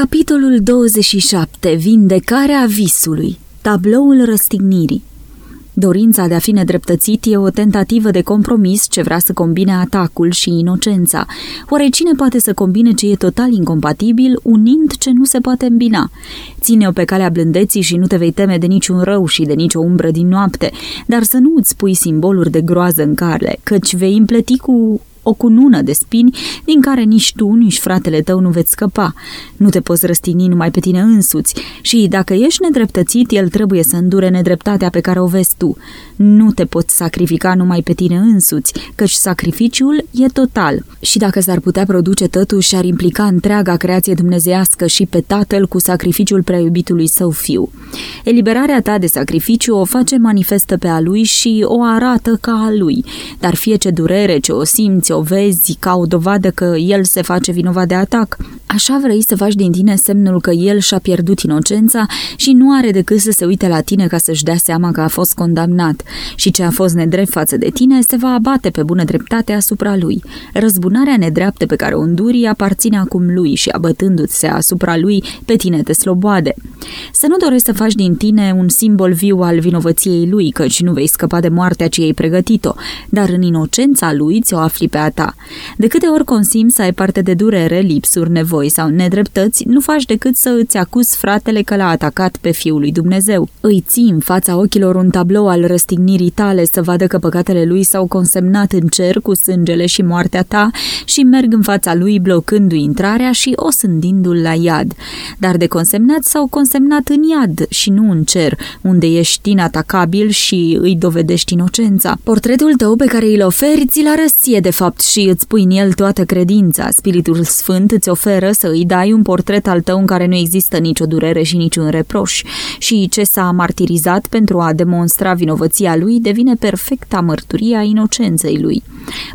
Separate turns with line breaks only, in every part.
Capitolul 27. Vindecarea visului. Tabloul răstignirii. Dorința de a fi nedreptățit e o tentativă de compromis ce vrea să combine atacul și inocența. Oare cine poate să combine ce e total incompatibil, unind ce nu se poate îmbina? Ține-o pe calea blândeții și nu te vei teme de niciun rău și de nicio umbră din noapte, dar să nu îți pui simboluri de groază în care, căci vei împleti cu o cunună de spini din care nici tu, nici fratele tău nu veți scăpa. Nu te poți răstigni numai pe tine însuți și dacă ești nedreptățit, el trebuie să îndure nedreptatea pe care o vezi tu. Nu te poți sacrifica numai pe tine însuți, căci sacrificiul e total. Și dacă s-ar putea produce totuși, ar implica întreaga creație dumnezească și pe tatăl cu sacrificiul preiubitului său fiu. Eliberarea ta de sacrificiu o face manifestă pe a lui și o arată ca a lui, dar fie ce durere ce o simți, o vezi ca o dovadă că el se face vinovat de atac. Așa vrei să faci din tine semnul că el și-a pierdut inocența și nu are decât să se uite la tine ca să-și dea seama că a fost condamnat și ce a fost nedrept față de tine se va abate pe bună dreptate asupra lui. Răzbunarea nedreaptă pe care o înduri aparține acum lui și abătându-ți asupra lui, pe tine te sloboade. Să nu dorești să faci din tine un simbol viu al vinovăției lui, căci nu vei scăpa de moartea ce ai pregătit-o, dar în inocența lui ți-o afli pe a ta. De câte ori consim să ai parte de durere, lipsuri, nevoi sau nedreptăți, nu faci decât să îți acuzi fratele că l-a atacat pe Fiul lui Dumnezeu. Îi ții în fața ochilor un tablou al răstignirii tale să vadă că păcatele lui s-au consemnat în cer cu sângele și moartea ta și merg în fața lui blocându-i intrarea și osândindu-l la iad. Dar de consemnat s-au consemnat în iad și nu în cer, unde ești inatacabil și îi dovedești inocența. Portretul tău pe care îl oferi ți-l arăție de fapt și îți pui în el toată credința. Spiritul Sfânt îți oferă să îi dai un portret al tău în care nu există nicio durere și niciun reproș și ce s-a martirizat pentru a demonstra vinovăția lui devine perfecta mărturia inocenței lui.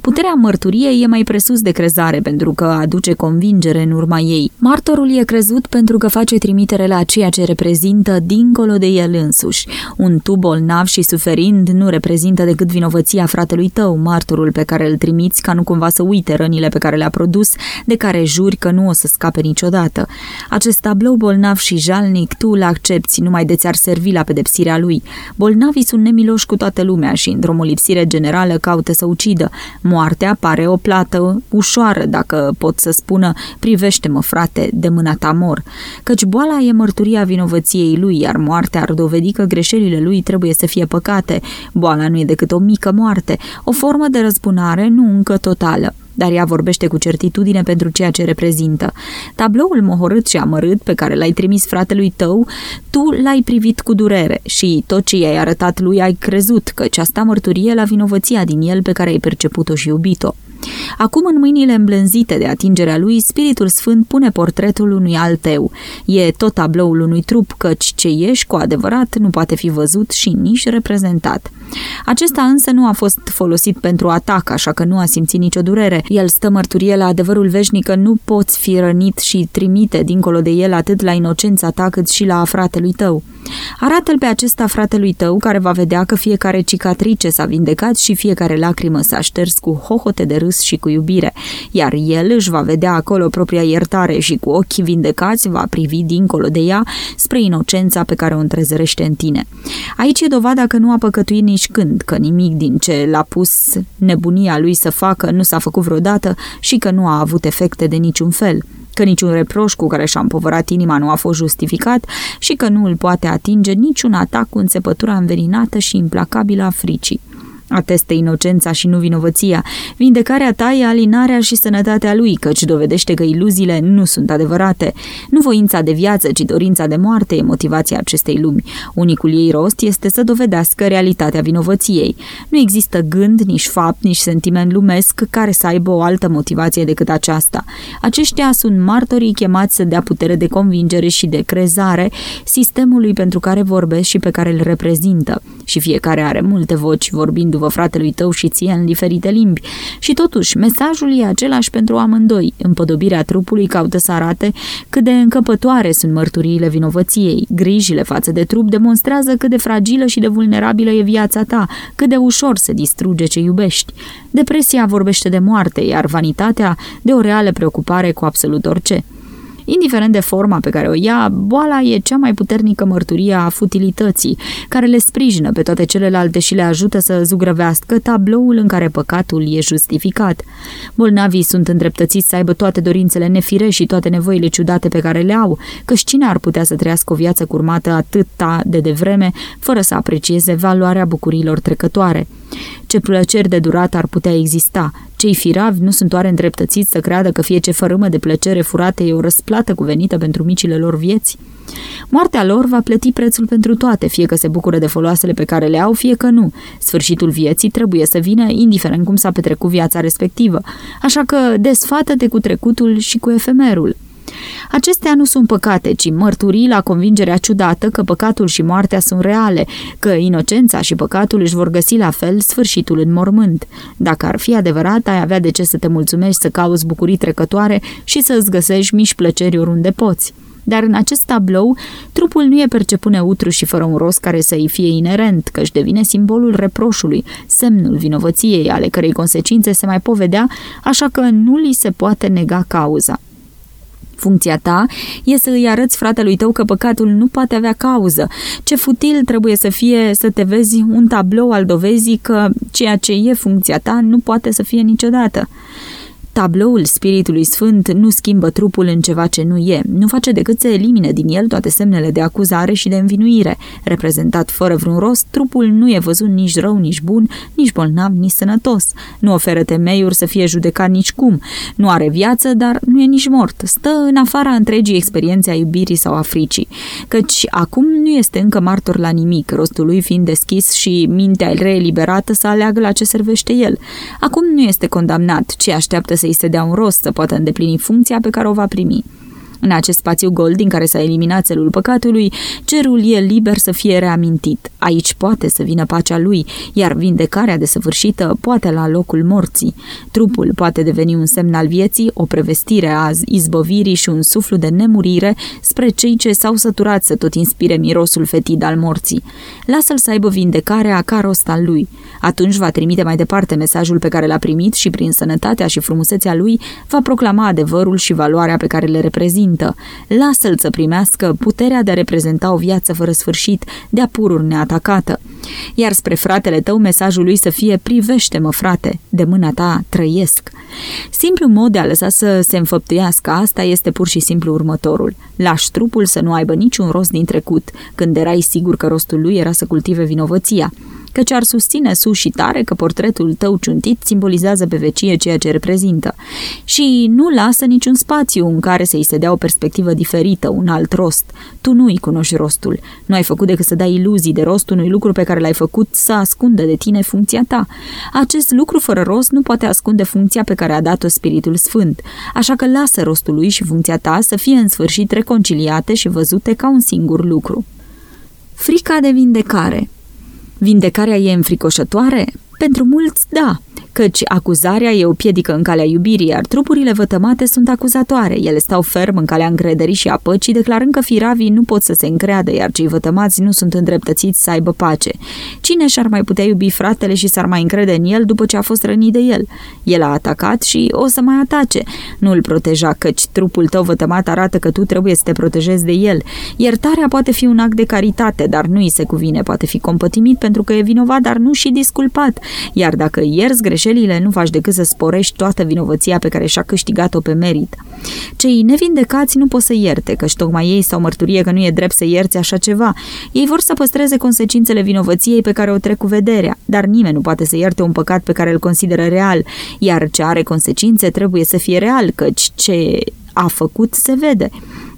Puterea mărturiei e mai presus de crezare pentru că aduce convingere în urma ei. Martorul e crezut pentru că face trimitere la ceea ce reprezintă dincolo de el însuși. Un tu bolnav și suferind nu reprezintă decât vinovăția fratelui tău, martorul pe care îl trimiți ca nu cumva să uite rănile pe care le-a produs, de care juri că nu o să scape niciodată. Acest tablou bolnav și jalnic tu îl accepti numai de ți-ar servi la pedepsirea lui. Bolnavii sunt nemiloși cu toată lumea și, într-o molipsire generală, caută să ucidă. Moartea pare o plată ușoară, dacă pot să spună, privește-mă, frate, de mâna ta mor. Căci boala e mărturia vinovăției lui, iar moartea ar dovedi că greșelile lui trebuie să fie păcate. Boala nu e decât o mică moarte, o formă de răzbunare nu încă totală dar ea vorbește cu certitudine pentru ceea ce reprezintă. Tabloul mohorât și amărât pe care l-ai trimis fratelui tău, tu l-ai privit cu durere și tot ce i-ai arătat lui ai crezut că aceasta mărturie la vinovăția din el pe care ai perceput-o și iubit-o. Acum, în mâinile îmblânzite de atingerea lui, Spiritul Sfânt pune portretul unui alt tău. E tot tabloul unui trup, căci ce ești cu adevărat nu poate fi văzut și nici reprezentat. Acesta însă nu a fost folosit pentru atac, așa că nu a simțit nicio durere. El stă mărturie la adevărul veșnic că nu poți fi rănit și trimite dincolo de el atât la inocența ta cât și la fratelui tău. Arată-l pe acesta fratelui tău care va vedea că fiecare cicatrice s-a vindecat și fiecare lacrimă s-a șters cu hohote de râs și cu iubire, iar el își va vedea acolo propria iertare și cu ochii vindecați va privi dincolo de ea spre inocența pe care o întrezărește în tine. Aici e dovada că nu a păcătuit nici când, că nimic din ce l-a pus nebunia lui să facă nu s-a făcut vreodată și că nu a avut efecte de niciun fel că niciun reproș cu care și-a împovărat inima nu a fost justificat și că nu îl poate atinge niciun atac cu înțepătura înveninată și implacabilă a fricii. Ateste inocența și nu vinovăția. Vindecarea ta e alinarea și sănătatea lui, căci dovedește că iluziile nu sunt adevărate. Nu voința de viață, ci dorința de moarte e motivația acestei lumi. Unicul ei rost este să dovedească realitatea vinovăției. Nu există gând, nici fapt, nici sentiment lumesc care să aibă o altă motivație decât aceasta. Aceștia sunt martorii chemați să dea putere de convingere și de crezare sistemului pentru care vorbesc și pe care îl reprezintă. Și fiecare are multe voci vorbind vă fratelui tău și ție în diferite limbi. Și totuși, mesajul e același pentru amândoi. Împodobirea trupului caută să arate cât de încăpătoare sunt mărturiile vinovăției. Grijile față de trup demonstrează cât de fragilă și de vulnerabilă e viața ta, cât de ușor se distruge ce iubești. Depresia vorbește de moarte, iar vanitatea de o reală preocupare cu absolut orice. Indiferent de forma pe care o ia, boala e cea mai puternică mărturie a futilității, care le sprijină pe toate celelalte și le ajută să zugrăvească tabloul în care păcatul e justificat. Bolnavii sunt îndreptățiți să aibă toate dorințele nefire și toate nevoile ciudate pe care le au, căci cine ar putea să trăiască o viață curmată atâta de devreme, fără să aprecieze valoarea bucurilor trecătoare. Ce plăceri de durată ar putea exista? Cei firavi nu sunt oare îndreptățiți să creadă că fie ce fărâmă de plăcere furate e o răsplată cuvenită pentru micile lor vieți? Moartea lor va plăti prețul pentru toate, fie că se bucură de foloasele pe care le au, fie că nu. Sfârșitul vieții trebuie să vină, indiferent cum s-a petrecut viața respectivă. Așa că desfată-te cu trecutul și cu efemerul. Acestea nu sunt păcate, ci mărturii la convingerea ciudată că păcatul și moartea sunt reale, că inocența și păcatul își vor găsi la fel sfârșitul în mormânt. Dacă ar fi adevărat, ai avea de ce să te mulțumești să cauți bucurii trecătoare și să îți găsești mici plăceri oriunde poți. Dar în acest tablou, trupul nu e perceput neutru și fără un rost care să-i fie inerent, că își devine simbolul reproșului, semnul vinovăției, ale cărei consecințe se mai povedea, așa că nu li se poate nega cauza. Funcția ta e să îi arăți fratelui tău că păcatul nu poate avea cauză. Ce futil trebuie să fie să te vezi un tablou al dovezii că ceea ce e funcția ta nu poate să fie niciodată. Tabloul Spiritului Sfânt nu schimbă trupul în ceva ce nu e, nu face decât să elimine din el toate semnele de acuzare și de învinuire. Reprezentat fără vreun rost, trupul nu e văzut nici rău, nici bun, nici bolnav, nici sănătos. Nu oferă temeiuri să fie judecat nici cum. Nu are viață, dar nu e nici mort. Stă în afara întregii experiențe a iubirii sau a fricii. Căci acum nu este încă martor la nimic, rostul lui fiind deschis și mintea reeliberată să aleagă la ce servește el. Acum nu este condamnat, ci așteaptă să-i se dea un rost să poată îndeplini funcția pe care o va primi. În acest spațiu gol din care s-a eliminat țelul păcatului, cerul e liber să fie reamintit. Aici poate să vină pacea lui, iar vindecarea desăvârșită poate la locul morții. Trupul poate deveni un semn al vieții, o prevestire a izbăvirii și un suflu de nemurire spre cei ce s-au săturat să tot inspire mirosul fetid al morții. Lasă-l să aibă vindecarea ca rost al lui. Atunci va trimite mai departe mesajul pe care l-a primit și prin sănătatea și frumusețea lui va proclama adevărul și valoarea pe care le reprezintă Sfântă, lasă-l să primească puterea de a reprezenta o viață fără sfârșit, de-a pururi neatacată. Iar spre fratele tău mesajul lui să fie privește-mă, frate, de mâna ta trăiesc. Simplu mod de a lăsa să se înfăptuiască asta este pur și simplu următorul. Lași trupul să nu aibă niciun rost din trecut, când erai sigur că rostul lui era să cultive vinovăția căci ar susține sus și tare că portretul tău ciuntit simbolizează pe vecie ceea ce reprezintă și nu lasă niciun spațiu în care să-i se dea o perspectivă diferită, un alt rost. Tu nu-i cunoști rostul. Nu ai făcut decât să dai iluzii de rost unui lucru pe care l-ai făcut să ascundă de tine funcția ta. Acest lucru fără rost nu poate ascunde funcția pe care a dat-o Spiritul Sfânt, așa că lasă rostul lui și funcția ta să fie în sfârșit reconciliate și văzute ca un singur lucru. Frica de vindecare Vindecarea e înfricoșătoare? Pentru mulți, da căci acuzarea e o piedică în calea iubirii, iar trupurile vătămate sunt acuzatoare. Ele stau ferm în calea încrederii și a păcii, declarând că firavii nu pot să se încreadă, iar cei vătămați nu sunt îndreptățiți să aibă pace. Cine și-ar mai putea iubi fratele și s-ar mai încrede în el după ce a fost rănit de el? El a atacat și o să mai atace. Nu îl proteja, căci trupul tău vătămat arată că tu trebuie să te protejezi de el. Iertarea poate fi un act de caritate, dar nu îi se cuvine. Poate fi compătimit pentru că e vinovat, dar nu și disculpat. Iar dacă ierți greșeli, greșelile nu faci decât să sporești toată vinovăția pe care și-a câștigat-o pe merit. Cei nevindecați nu pot să ierte, căci tocmai ei sau mărturie că nu e drept să ierți așa ceva. Ei vor să păstreze consecințele vinovăției pe care o trec cu vederea, dar nimeni nu poate să ierte un păcat pe care îl consideră real, iar ce are consecințe trebuie să fie real, căci ce a făcut se vede.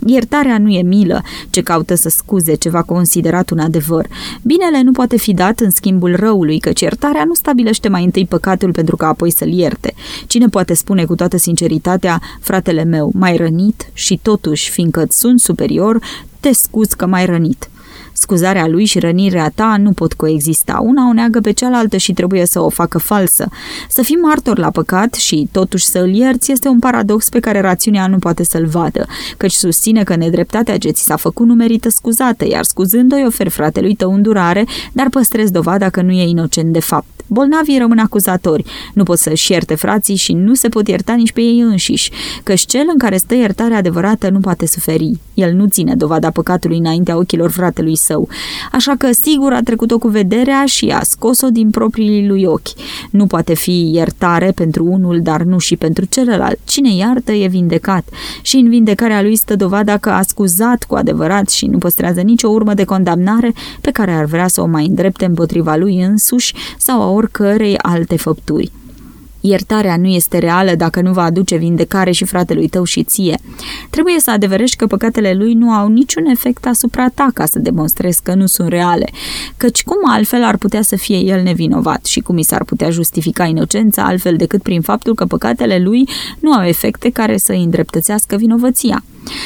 Iertarea nu e milă, ce caută să scuze ceva considerat un adevăr. Binele nu poate fi dat în schimbul răului, căci iertarea nu stabilește mai întâi păcatul pentru ca apoi să-l ierte. Cine poate spune cu toată sinceritatea, fratele meu, mai rănit și totuși, fiindcă sunt superior, te scuz că mai rănit. Scuzarea lui și rănirea ta nu pot coexista. Una o neagă pe cealaltă și trebuie să o facă falsă. Să fii martor la păcat și totuși să îl ierți este un paradox pe care rațiunea nu poate să-l vadă, căci susține că nedreptatea ce ți s-a făcut nu merită scuzată, iar scuzându-i oferi fratelui tău îndurare, dar păstrezi dovada că nu e inocent de fapt. Bolnavii rămân acuzatori, nu pot să-și ierte frații și nu se pot ierta nici pe ei înșiși, căci cel în care stă iertarea adevărată nu poate suferi. El nu ține dovada păcatului înaintea ochilor fratelui său, așa că sigur a trecut-o cu vederea și a scos-o din proprii lui ochi. Nu poate fi iertare pentru unul, dar nu și pentru celălalt. Cine iartă e vindecat și în vindecarea lui stă dovada că a scuzat cu adevărat și nu păstrează nicio urmă de condamnare pe care ar vrea să o mai îndrepte împotriva lui însuși sau a oricărei alte făpturi. Iertarea nu este reală dacă nu va aduce vindecare și fratelui tău și ție. Trebuie să adeverești că păcatele lui nu au niciun efect asupra ta ca să demonstrezi că nu sunt reale, căci cum altfel ar putea să fie el nevinovat și cum i s-ar putea justifica inocența altfel decât prin faptul că păcatele lui nu au efecte care să îi îndreptățească vinovăția.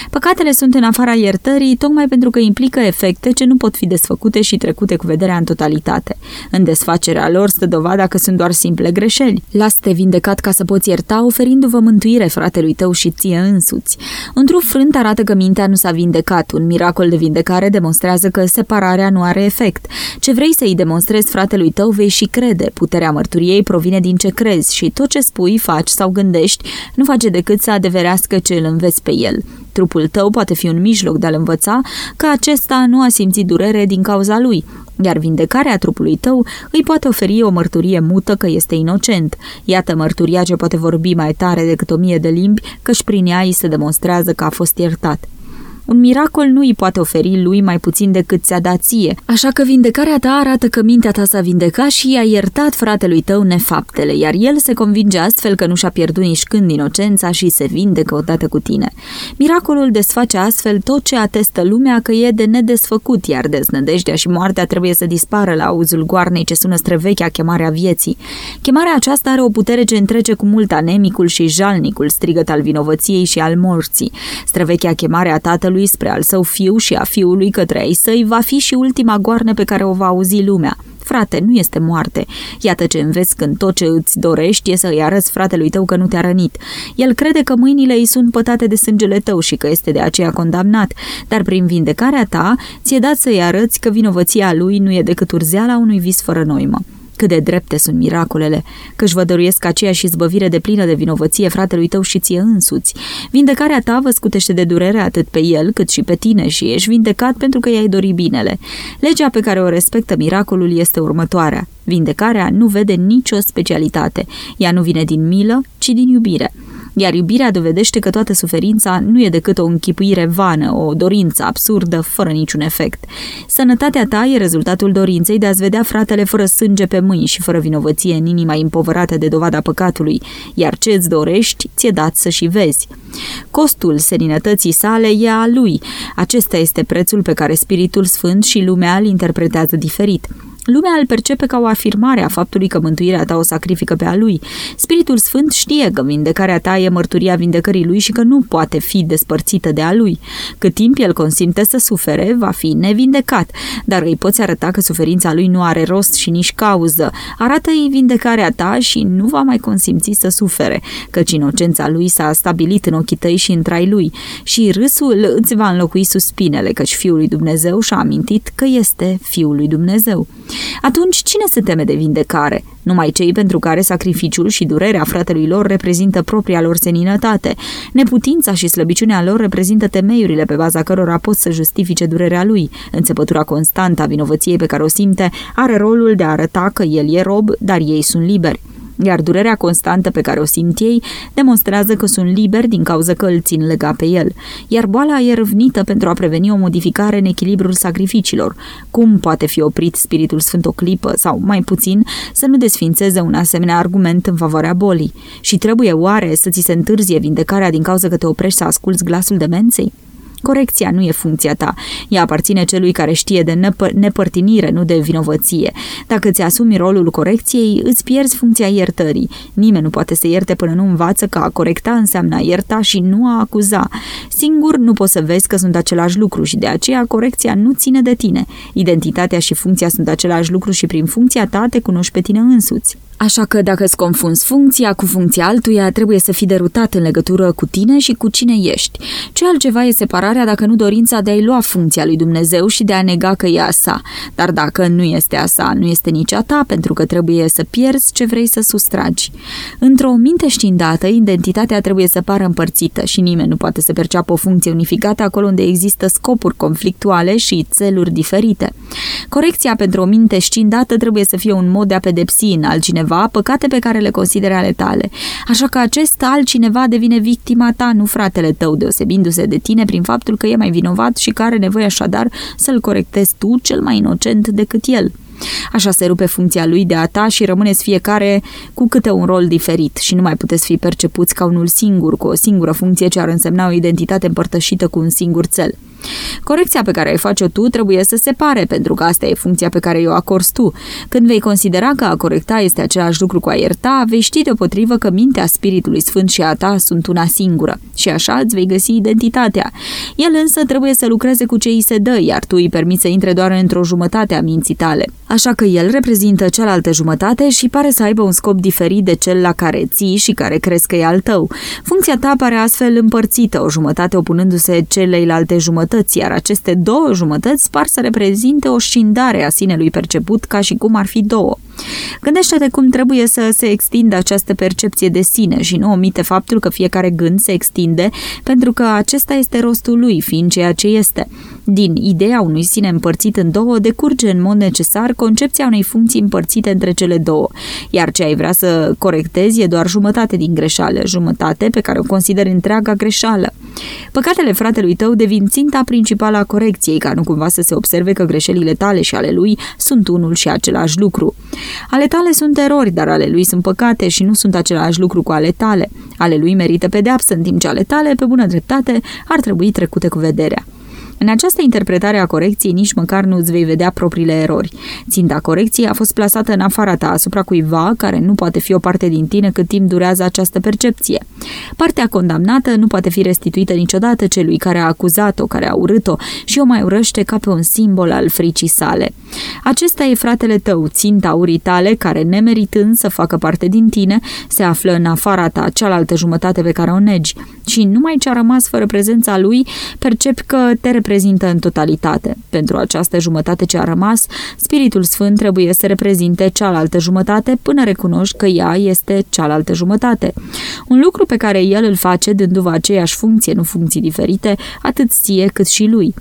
Păcatele sunt în afara iertării tocmai pentru că implică efecte ce nu pot fi desfăcute și trecute cu vederea în totalitate. În desfacerea lor stă dovada că sunt doar simple greșeli. Lasă-te vindecat ca să poți ierta, oferindu-vă mântuire fratelui tău și ție însuți. Un trup frânt arată că mintea nu s-a vindecat. Un miracol de vindecare demonstrează că separarea nu are efect. Ce vrei să-i demonstrezi fratelui tău vei și crede. Puterea mărturiei provine din ce crezi și tot ce spui, faci sau gândești nu face decât să adeverească ce îl înveți pe el. Trupul tău poate fi un mijloc de a-l învăța că acesta nu a simțit durere din cauza lui, iar vindecarea trupului tău îi poate oferi o mărturie mută că este inocent. Iată mărturia ce poate vorbi mai tare decât o mie de limbi, căci prin ea îi se demonstrează că a fost iertat. Un miracol nu îi poate oferi lui mai puțin decât ți-a dat ție, așa că vindecarea ta arată că mintea ta s-a vindecat și i-a iertat fratelui tău nefaptele, iar el se convinge astfel că nu și-a pierdut nici când inocența și se vindecă odată cu tine. Miracolul desface astfel tot ce atestă lumea că e de nedesfăcut, iar deznădejdea și moartea trebuie să dispară la auzul goarnei ce sună străvechea chemarea vieții. Chemarea aceasta are o putere ce întrece cu mult anemicul și jalnicul strigăt al vinovăției și al morții. Străvechea chemare a tatălui tatălui spre al său fiu și a fiului către ei săi va fi și ultima goarnă pe care o va auzi lumea. Frate, nu este moarte. Iată ce înveți când tot ce îți dorești e să îi arăți fratelui tău că nu te-a rănit. El crede că mâinile îi sunt pătate de sângele tău și că este de aceea condamnat, dar prin vindecarea ta ți-e dat să-i arăți că vinovăția lui nu e decât urzeala unui vis fără noimă. Cât de drepte sunt miracolele, că-și vă dăruiesc aceeași izbăvire de plină de vinovăție fratelui tău și ție însuți. Vindecarea ta vă scutește de durere atât pe el cât și pe tine și ești vindecat pentru că i-ai dori binele. Legea pe care o respectă miracolul este următoarea. Vindecarea nu vede nicio specialitate. Ea nu vine din milă, ci din iubire iar iubirea dovedește că toată suferința nu e decât o închipuire vană, o dorință absurdă, fără niciun efect. Sănătatea ta e rezultatul dorinței de a-ți vedea fratele fără sânge pe mâini și fără vinovăție în inima împovărată de dovada păcatului, iar ce îți dorești, ți-e dat să și vezi. Costul seninătății sale e a lui. Acesta este prețul pe care Spiritul Sfânt și lumea îl interpretează diferit. Lumea îl percepe ca o afirmare a faptului că mântuirea ta o sacrifică pe a lui. Spiritul Sfânt știe că vindecarea ta e mărturia vindecării lui și că nu poate fi despărțită de a lui. Cât timp el consimte să sufere, va fi nevindecat, dar îi poți arăta că suferința lui nu are rost și nici cauză. Arată-i vindecarea ta și nu va mai consimți să sufere, căci inocența lui s-a stabilit în ochii tăi și în trai lui și râsul îți va înlocui suspinele, căci Fiul lui Dumnezeu și-a amintit că este Fiul lui Dumnezeu. Atunci cine se teme de vindecare? Numai cei pentru care sacrificiul și durerea fratelui lor reprezintă propria lor seninătate. Neputința și slăbiciunea lor reprezintă temeiurile pe baza cărora pot să justifice durerea lui. Înțepătura constantă a vinovăției pe care o simte are rolul de a arăta că el e rob, dar ei sunt liberi iar durerea constantă pe care o simt ei demonstrează că sunt liberi din cauza că îl țin lega pe el, iar boala e râvnită pentru a preveni o modificare în echilibrul sacrificiilor. Cum poate fi oprit Spiritul Sfânt o clipă sau, mai puțin, să nu desfințeze un asemenea argument în favoarea bolii? Și trebuie oare să ți se întârzie vindecarea din cauza că te oprești să asculți glasul demenței? Corecția nu e funcția ta. Ea aparține celui care știe de nepă- nepărtinire, nu de vinovăție. Dacă ți asumi rolul corecției, îți pierzi funcția iertării. Nimeni nu poate să ierte până nu învață că a corecta înseamnă a ierta și nu a acuza. Singur nu poți să vezi că sunt același lucru și de aceea corecția nu ține de tine. Identitatea și funcția sunt același lucru și prin funcția ta te cunoști pe tine însuți. Așa că dacă îți confunzi funcția cu funcția altuia, trebuie să fii derutat în legătură cu tine și cu cine ești. Ce altceva e separat separarea dacă nu dorința de a-i lua funcția lui Dumnezeu și de a nega că e a sa. Dar dacă nu este a sa, nu este nici a ta, pentru că trebuie să pierzi ce vrei să sustragi. Într-o minte știindată, identitatea trebuie să pară împărțită și nimeni nu poate să perceapă o funcție unificată acolo unde există scopuri conflictuale și țeluri diferite. Corecția pentru o minte știindată trebuie să fie un mod de a pedepsi în altcineva păcate pe care le considere ale tale. Așa că acest altcineva devine victima ta, nu fratele tău, deosebindu-se de tine prin faptul că e mai vinovat și care are nevoie așadar să-l corectezi tu, cel mai inocent decât el. Așa se rupe funcția lui de a ta și rămâneți fiecare cu câte un rol diferit și nu mai puteți fi percepuți ca unul singur, cu o singură funcție ce ar însemna o identitate împărtășită cu un singur cel. Corecția pe care ai face-o tu trebuie să se pare, pentru că asta e funcția pe care o acorzi tu. Când vei considera că a corecta este același lucru cu a ierta, vei ști deopotrivă că mintea Spiritului Sfânt și a ta sunt una singură și așa îți vei găsi identitatea. El însă trebuie să lucreze cu ce îi se dă, iar tu îi permiți să intre doar într-o jumătate a minții tale. Așa că el reprezintă cealaltă jumătate și pare să aibă un scop diferit de cel la care ții și care crezi că e al tău. Funcția ta pare astfel împărțită, o jumătate opunându-se celeilalte jumătăți, iar aceste două jumătăți par să reprezinte o scindare a sinelui perceput ca și cum ar fi două. Gândește-te cum trebuie să se extindă această percepție de sine și nu omite faptul că fiecare gând se extinde pentru că acesta este rostul lui, fiind ceea ce este. Din ideea unui sine împărțit în două decurge în mod necesar concepția unei funcții împărțite între cele două, iar ce ai vrea să corectezi e doar jumătate din greșeală, jumătate pe care o consideri întreaga greșeală. Păcatele fratelui tău devin ținta principală a corecției, ca nu cumva să se observe că greșelile tale și ale lui sunt unul și același lucru. Ale tale sunt erori, dar ale lui sunt păcate și nu sunt același lucru cu ale tale. Ale lui merită pedeapsă, în timp ce ale tale, pe bună dreptate, ar trebui trecute cu vederea. În această interpretare a corecției nici măcar nu îți vei vedea propriile erori. Ținta corecției a fost plasată în afara ta asupra cuiva care nu poate fi o parte din tine cât timp durează această percepție. Partea condamnată nu poate fi restituită niciodată celui care a acuzat-o, care a urât-o și o mai urăște ca pe un simbol al fricii sale. Acesta e fratele tău, ținta urii tale, care, nemeritând să facă parte din tine, se află în afara ta, cealaltă jumătate pe care o negi. Și numai ce a rămas fără prezența lui, percepi că te reprezintă în totalitate. Pentru această jumătate ce a rămas, Spiritul Sfânt trebuie să reprezinte cealaltă jumătate până recunoști că ea este cealaltă jumătate. Un lucru pe care el îl face dându-vă aceeași funcție, nu funcții diferite, atât ție cât și lui.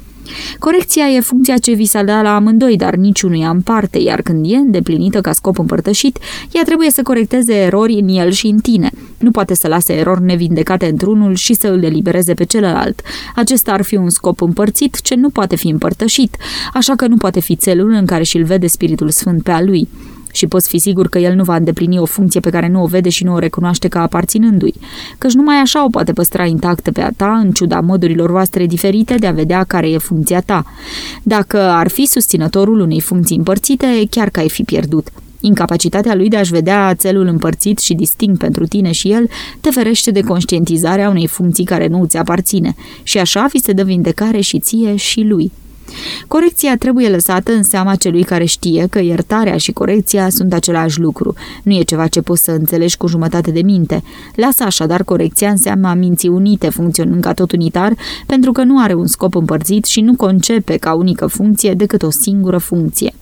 Corecția e funcția ce vi s-a dat la amândoi, dar niciunuia în parte, iar când e îndeplinită ca scop împărtășit, ea trebuie să corecteze erori în el și în tine. Nu poate să lase erori nevindecate într-unul și să îl elibereze pe celălalt. Acesta ar fi un scop împărțit ce nu poate fi împărtășit, așa că nu poate fi țelul în care și-l vede Spiritul Sfânt pe a lui și poți fi sigur că el nu va îndeplini o funcție pe care nu o vede și nu o recunoaște ca aparținându-i, căci numai așa o poate păstra intactă pe a ta, în ciuda modurilor voastre diferite de a vedea care e funcția ta. Dacă ar fi susținătorul unei funcții împărțite, chiar că ai fi pierdut. Incapacitatea lui de a-și vedea țelul împărțit și distinct pentru tine și el te ferește de conștientizarea unei funcții care nu ți aparține și așa fi se dă vindecare și ție și lui. Corecția trebuie lăsată în seama celui care știe că iertarea și corecția sunt același lucru. Nu e ceva ce poți să înțelegi cu jumătate de minte. Lasă așadar corecția în seama minții unite, funcționând ca tot unitar, pentru că nu are un scop împărțit și nu concepe ca unică funcție decât o singură funcție.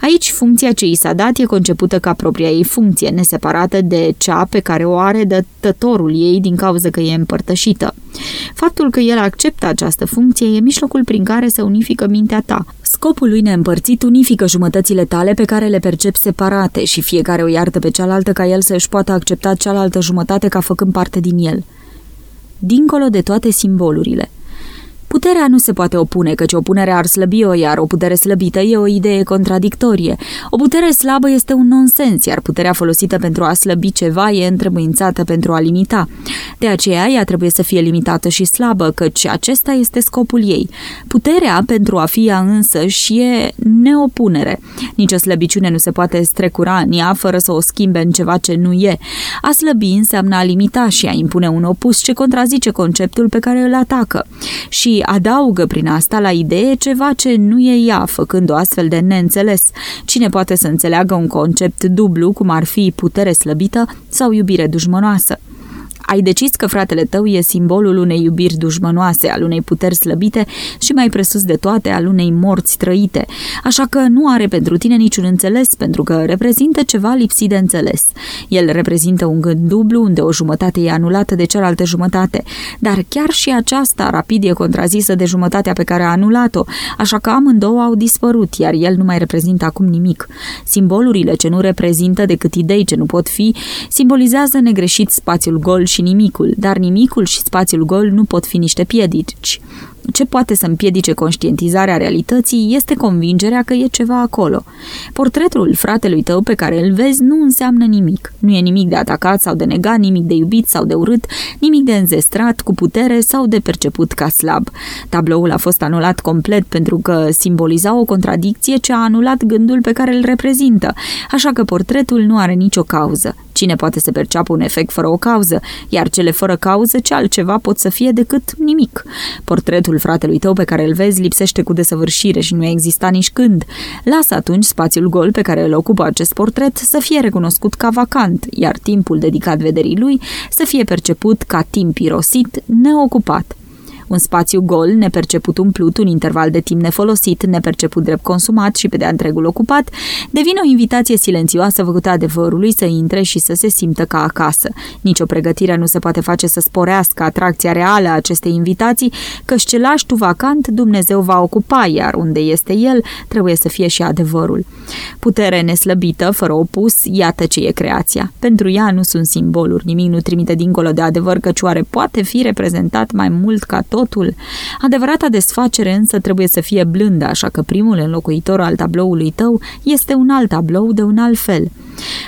Aici, funcția ce i s-a dat e concepută ca propria ei funcție, neseparată de cea pe care o are dătătorul ei din cauza că e împărtășită. Faptul că el acceptă această funcție e mijlocul prin care se unifică mintea ta. Scopul lui neîmpărțit unifică jumătățile tale pe care le percep separate și fiecare o iartă pe cealaltă ca el să-și poată accepta cealaltă jumătate ca făcând parte din el. Dincolo de toate simbolurile – Puterea nu se poate opune, căci opunerea ar slăbi-o, iar o putere slăbită e o idee contradictorie. O putere slabă este un nonsens, iar puterea folosită pentru a slăbi ceva e întrebuințată pentru a limita. De aceea, ea trebuie să fie limitată și slabă, căci acesta este scopul ei. Puterea, pentru a fi ea însă, și e neopunere. Nici o slăbiciune nu se poate strecura în ea fără să o schimbe în ceva ce nu e. A slăbi înseamnă a limita și a impune un opus ce contrazice conceptul pe care îl atacă. Și adaugă prin asta la idee ceva ce nu e ea, făcând-o astfel de neînțeles. Cine poate să înțeleagă un concept dublu, cum ar fi putere slăbită sau iubire dușmănoasă? Ai decis că fratele tău e simbolul unei iubiri dușmănoase, al unei puteri slăbite și mai presus de toate al unei morți trăite, așa că nu are pentru tine niciun înțeles, pentru că reprezintă ceva lipsit de înțeles. El reprezintă un gând dublu unde o jumătate e anulată de cealaltă jumătate, dar chiar și aceasta rapid e contrazisă de jumătatea pe care a anulat-o, așa că amândouă au dispărut, iar el nu mai reprezintă acum nimic. Simbolurile ce nu reprezintă decât idei ce nu pot fi, simbolizează negreșit spațiul gol și nimicul, dar nimicul și spațiul gol nu pot fi niște piedici. Ce poate să împiedice conștientizarea realității este convingerea că e ceva acolo. Portretul fratelui tău pe care îl vezi nu înseamnă nimic. Nu e nimic de atacat sau de negat, nimic de iubit sau de urât, nimic de înzestrat, cu putere sau de perceput ca slab. Tabloul a fost anulat complet pentru că simboliza o contradicție ce a anulat gândul pe care îl reprezintă, așa că portretul nu are nicio cauză. Cine poate să perceapă un efect fără o cauză, iar cele fără cauză ce altceva pot să fie decât nimic. Portretul fratelui tău pe care îl vezi lipsește cu desăvârșire și nu exista nici când. Lasă atunci spațiul gol pe care îl ocupă acest portret să fie recunoscut ca vacant, iar timpul dedicat vederii lui să fie perceput ca timp irosit, neocupat un spațiu gol, neperceput umplut, un interval de timp nefolosit, neperceput drept consumat și pe de întregul ocupat, devine o invitație silențioasă făcută adevărului să intre și să se simtă ca acasă. Nici o pregătire nu se poate face să sporească atracția reală a acestei invitații, că ce lași tu vacant, Dumnezeu va ocupa, iar unde este El, trebuie să fie și adevărul. Putere neslăbită, fără opus, iată ce e creația. Pentru ea nu sunt simboluri, nimic nu trimite dincolo de adevăr, căcioare poate fi reprezentat mai mult ca totul. Adevărata desfacere însă trebuie să fie blândă, așa că primul înlocuitor al tabloului tău este un alt tablou de un alt fel.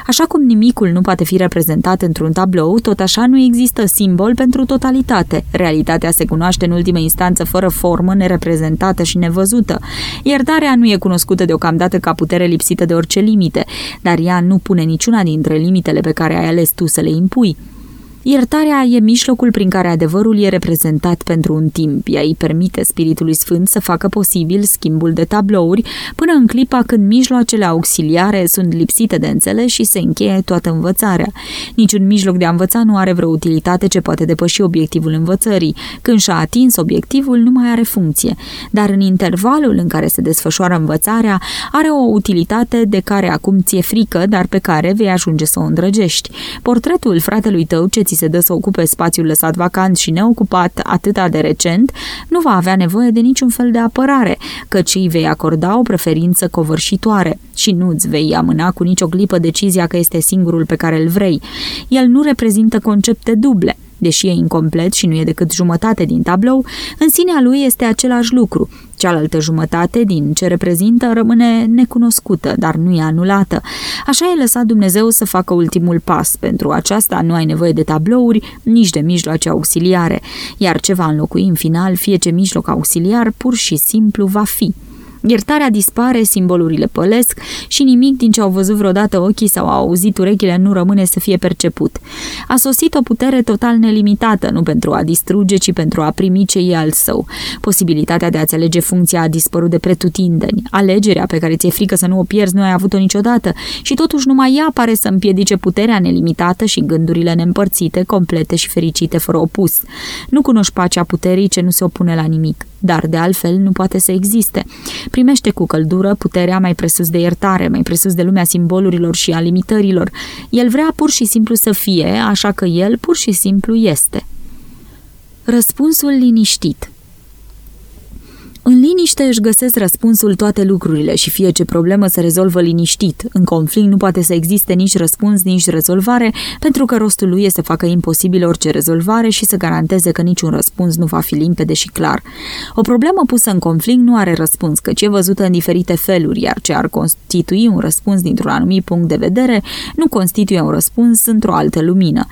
Așa cum nimicul nu poate fi reprezentat într-un tablou, tot așa nu există simbol pentru totalitate. Realitatea se cunoaște în ultimă instanță fără formă, nereprezentată și nevăzută. Iertarea nu e cunoscută deocamdată ca putere lipsită de orice limite, dar ea nu pune niciuna dintre limitele pe care ai ales tu să le impui. Iertarea e mijlocul prin care adevărul e reprezentat pentru un timp. Ea îi permite Spiritului Sfânt să facă posibil schimbul de tablouri până în clipa când mijloacele auxiliare sunt lipsite de înțeles și se încheie toată învățarea. Niciun mijloc de a învăța nu are vreo utilitate ce poate depăși obiectivul învățării. Când și-a atins obiectivul, nu mai are funcție. Dar în intervalul în care se desfășoară învățarea, are o utilitate de care acum ți-e frică, dar pe care vei ajunge să o îndrăgești. Portretul fratelui tău ce ți se dă să ocupe spațiul lăsat vacant și neocupat atâta de recent, nu va avea nevoie de niciun fel de apărare, căci îi vei acorda o preferință covârșitoare și nu-ți vei amâna cu nicio clipă decizia că este singurul pe care îl vrei. El nu reprezintă concepte duble, Deși e incomplet și nu e decât jumătate din tablou, în sinea lui este același lucru. Cealaltă jumătate din ce reprezintă rămâne necunoscută, dar nu e anulată. Așa e lăsat Dumnezeu să facă ultimul pas. Pentru aceasta nu ai nevoie de tablouri, nici de mijloace auxiliare, iar ce va înlocui în final fie ce mijloc auxiliar pur și simplu va fi. Iertarea dispare, simbolurile pălesc și nimic din ce au văzut vreodată ochii sau au auzit urechile nu rămâne să fie perceput. A sosit o putere total nelimitată, nu pentru a distruge, ci pentru a primi ce e al său. Posibilitatea de a-ți alege funcția a dispărut de pretutindeni. Alegerea pe care ți-e frică să nu o pierzi nu ai avut-o niciodată și totuși numai ea pare să împiedice puterea nelimitată și gândurile neîmpărțite, complete și fericite fără opus. Nu cunoști pacea puterii ce nu se opune la nimic dar de altfel nu poate să existe. Primește cu căldură puterea mai presus de iertare, mai presus de lumea simbolurilor și a limitărilor. El vrea pur și simplu să fie, așa că el pur și simplu este. Răspunsul liniștit în liniște își găsesc răspunsul toate lucrurile și fie ce problemă se rezolvă liniștit. În conflict nu poate să existe nici răspuns, nici rezolvare, pentru că rostul lui este să facă imposibil orice rezolvare și să garanteze că niciun răspuns nu va fi limpede și clar. O problemă pusă în conflict nu are răspuns, căci e văzută în diferite feluri, iar ce ar constitui un răspuns dintr-un anumit punct de vedere nu constituie un răspuns într-o altă lumină.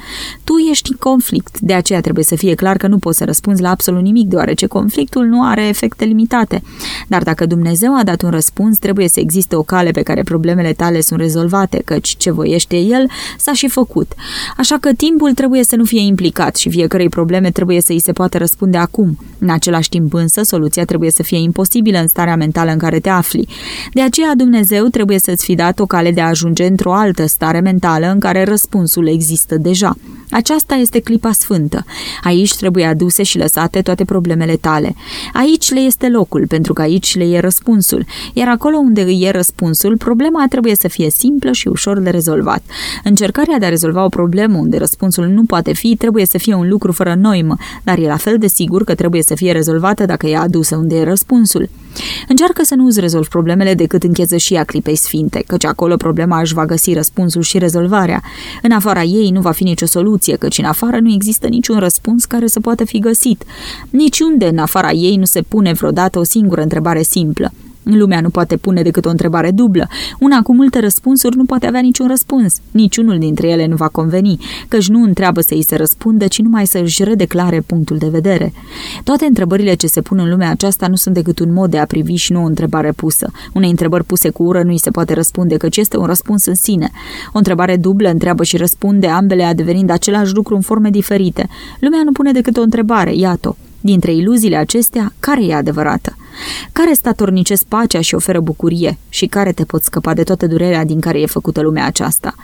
Tu ești în conflict, de aceea trebuie să fie clar că nu poți să răspunzi la absolut nimic, deoarece conflictul nu are efecte limitate limitate. Dar dacă Dumnezeu a dat un răspuns, trebuie să existe o cale pe care problemele tale sunt rezolvate, căci ce voiește El s-a și făcut. Așa că timpul trebuie să nu fie implicat și fiecărei probleme trebuie să îi se poată răspunde acum. În același timp însă, soluția trebuie să fie imposibilă în starea mentală în care te afli. De aceea Dumnezeu trebuie să-ți fi dat o cale de a ajunge într-o altă stare mentală în care răspunsul există deja. Aceasta este clipa sfântă. Aici trebuie aduse și lăsate toate problemele tale. Aici le este locul, pentru că aici le e răspunsul. Iar acolo unde îi e răspunsul, problema trebuie să fie simplă și ușor de rezolvat. Încercarea de a rezolva o problemă unde răspunsul nu poate fi, trebuie să fie un lucru fără noimă, dar e la fel de sigur că trebuie să fie rezolvată dacă e adusă unde e răspunsul. Încearcă să nu îți rezolvi problemele decât în chezășia clipei sfinte, căci acolo problema își va găsi răspunsul și rezolvarea. În afara ei nu va fi nicio soluție, căci în afară nu există niciun răspuns care să poată fi găsit. Niciunde în afara ei nu se pune vreodată o singură întrebare simplă. Lumea nu poate pune decât o întrebare dublă. Una cu multe răspunsuri nu poate avea niciun răspuns. Niciunul dintre ele nu va conveni, căci nu întreabă să îi se răspundă, ci numai să își redeclare punctul de vedere. Toate întrebările ce se pun în lumea aceasta nu sunt decât un mod de a privi și nu o întrebare pusă. Unei întrebări puse cu ură nu îi se poate răspunde, căci este un răspuns în sine. O întrebare dublă întreabă și răspunde, ambele adevenind același lucru în forme diferite. Lumea nu pune decât o întrebare, iată. Dintre iluziile acestea, care e adevărată? Care statornicesc pacea și oferă bucurie și care te pot scăpa de toată durerea din care e făcută lumea aceasta?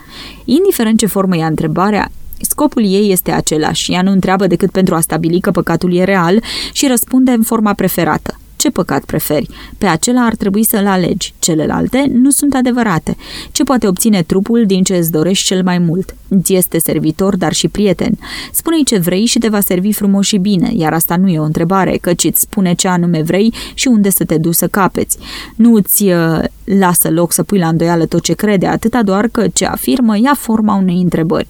Indiferent ce formă e întrebarea, Scopul ei este același. Ea nu întreabă decât pentru a stabili că păcatul e real și răspunde în forma preferată. Ce păcat preferi? Pe acela ar trebui să-l alegi. Celelalte nu sunt adevărate. Ce poate obține trupul din ce îți dorești cel mai mult? Ți este servitor, dar și prieten. Spune-i ce vrei și te va servi frumos și bine, iar asta nu e o întrebare, căci îți spune ce anume vrei și unde să te duci să capeți. Nu îți uh, lasă loc să pui la îndoială tot ce crede, atâta doar că ce afirmă ia forma unei întrebări.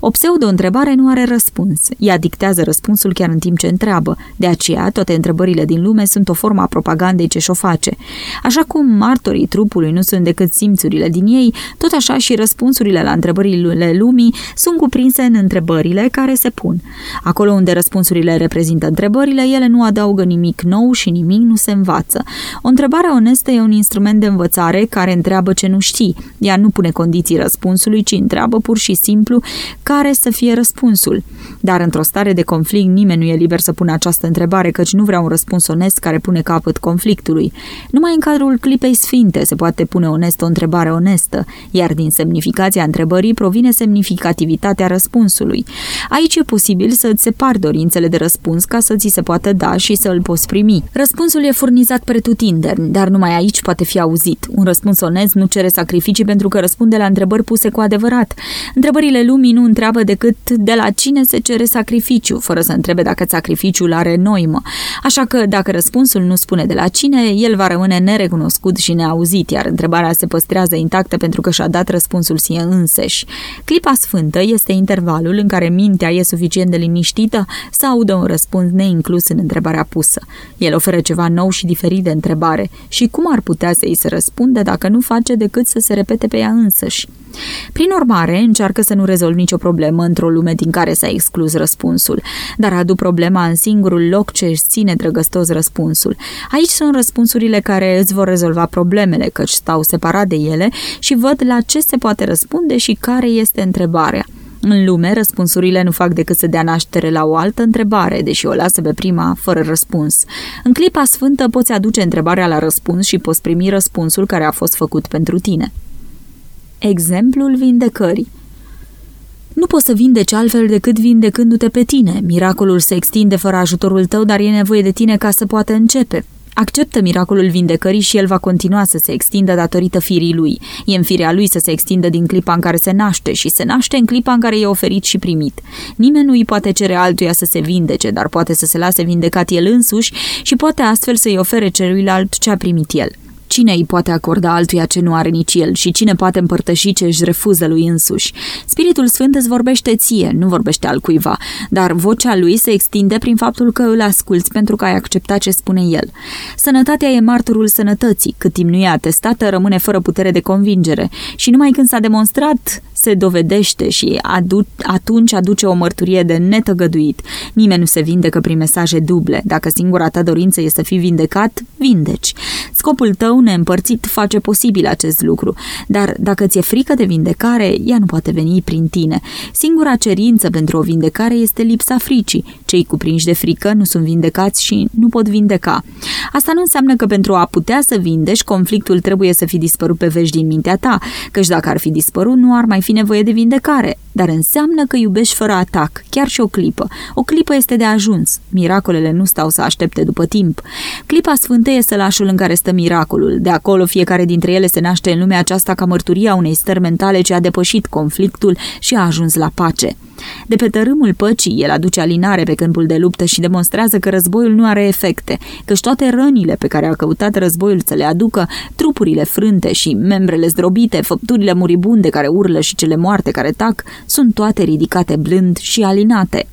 O pseudo-întrebare nu are răspuns. Ea dictează răspunsul chiar în timp ce întreabă. De aceea, toate întrebările din lume sunt o formă a propagandei ce și-o face. Așa cum martorii trupului nu sunt decât simțurile din ei, tot așa și răspunsurile la întrebările lumii sunt cuprinse în întrebările care se pun. Acolo unde răspunsurile reprezintă întrebările, ele nu adaugă nimic nou și nimic nu se învață. O întrebare onestă e un instrument de învățare care întreabă ce nu știi. Ea nu pune condiții răspunsului, ci întreabă pur și simplu care să fie răspunsul. Dar într-o stare de conflict nimeni nu e liber să pună această întrebare, căci nu vrea un răspuns onest care pune capăt conflictului. Numai în cadrul clipei sfinte se poate pune onest o întrebare onestă, iar din semnificația întrebării provine semnificativitatea răspunsului. Aici e posibil să-ți separi dorințele de răspuns ca să ți se poată da și să îl poți primi. Răspunsul e furnizat pretutindeni, dar numai aici poate fi auzit. Un răspuns onest nu cere sacrificii pentru că răspunde la întrebări puse cu adevărat. Întrebările lumii nu întreabă decât de la cine se cere sacrificiu, fără să întrebe dacă sacrificiul are noimă. Așa că, dacă răspunsul nu spune de la cine, el va rămâne nerecunoscut și neauzit, iar întrebarea se păstrează intactă pentru că și-a dat răspunsul sie înseși. Clipa sfântă este intervalul în care mintea e suficient de liniștită să audă un răspuns neinclus în întrebarea pusă. El oferă ceva nou și diferit de întrebare și cum ar putea să îi se răspunde dacă nu face decât să se repete pe ea însăși. Prin urmare, încearcă să nu rezolvi nicio problemă într-o lume din care s-a exclus răspunsul, dar adu problema în singurul loc ce își ține drăgăstos răspunsul. Aici sunt răspunsurile care îți vor rezolva problemele, căci stau separat de ele și văd la ce se poate răspunde și care este întrebarea. În lume, răspunsurile nu fac decât să dea naștere la o altă întrebare, deși o lasă pe prima fără răspuns. În clipa sfântă poți aduce întrebarea la răspuns și poți primi răspunsul care a fost făcut pentru tine. Exemplul vindecării nu poți să vindeci altfel decât vindecându-te pe tine. Miracolul se extinde fără ajutorul tău, dar e nevoie de tine ca să poată începe. Acceptă miracolul vindecării și el va continua să se extindă datorită firii lui. E în firea lui să se extindă din clipa în care se naște și se naște în clipa în care e oferit și primit. Nimeni nu îi poate cere altuia să se vindece, dar poate să se lase vindecat el însuși și poate astfel să-i ofere celuilalt ce a primit el. Cine îi poate acorda altuia ce nu are nici el și cine poate împărtăși ce își refuză lui însuși? Spiritul Sfânt îți vorbește ție, nu vorbește al cuiva, dar vocea lui se extinde prin faptul că îl asculți pentru că ai acceptat ce spune el. Sănătatea e martorul sănătății, cât timp nu e atestată, rămâne fără putere de convingere și numai când s-a demonstrat, se dovedește și adu- atunci aduce o mărturie de netăgăduit. Nimeni nu se vindecă prin mesaje duble. Dacă singura ta dorință este să fii vindecat, vindeci. Scopul tău neîmpărțit face posibil acest lucru, dar dacă ți-e frică de vindecare, ea nu poate veni prin tine. Singura cerință pentru o vindecare este lipsa fricii. Cei cuprinși de frică nu sunt vindecați și nu pot vindeca. Asta nu înseamnă că pentru a putea să vindești, conflictul trebuie să fi dispărut pe vești din mintea ta, căci dacă ar fi dispărut, nu ar mai fi nevoie de vindecare. Dar înseamnă că iubești fără atac, chiar și o clipă. O clipă este de ajuns. Miracolele nu stau să aștepte după timp. Clipa sfântă este lașul în care stă miracolul. De acolo fiecare dintre ele se naște în lumea aceasta ca mărturia unei stări mentale ce a depășit conflictul și a ajuns la pace. De pe tărâmul păcii, el aduce alinare pe câmpul de luptă și demonstrează că războiul nu are efecte, căci toate rănile pe care a căutat războiul să le aducă, trupurile frânte și membrele zdrobite, făpturile muribunde care urlă și cele moarte care tac, sunt toate ridicate blând și alinate.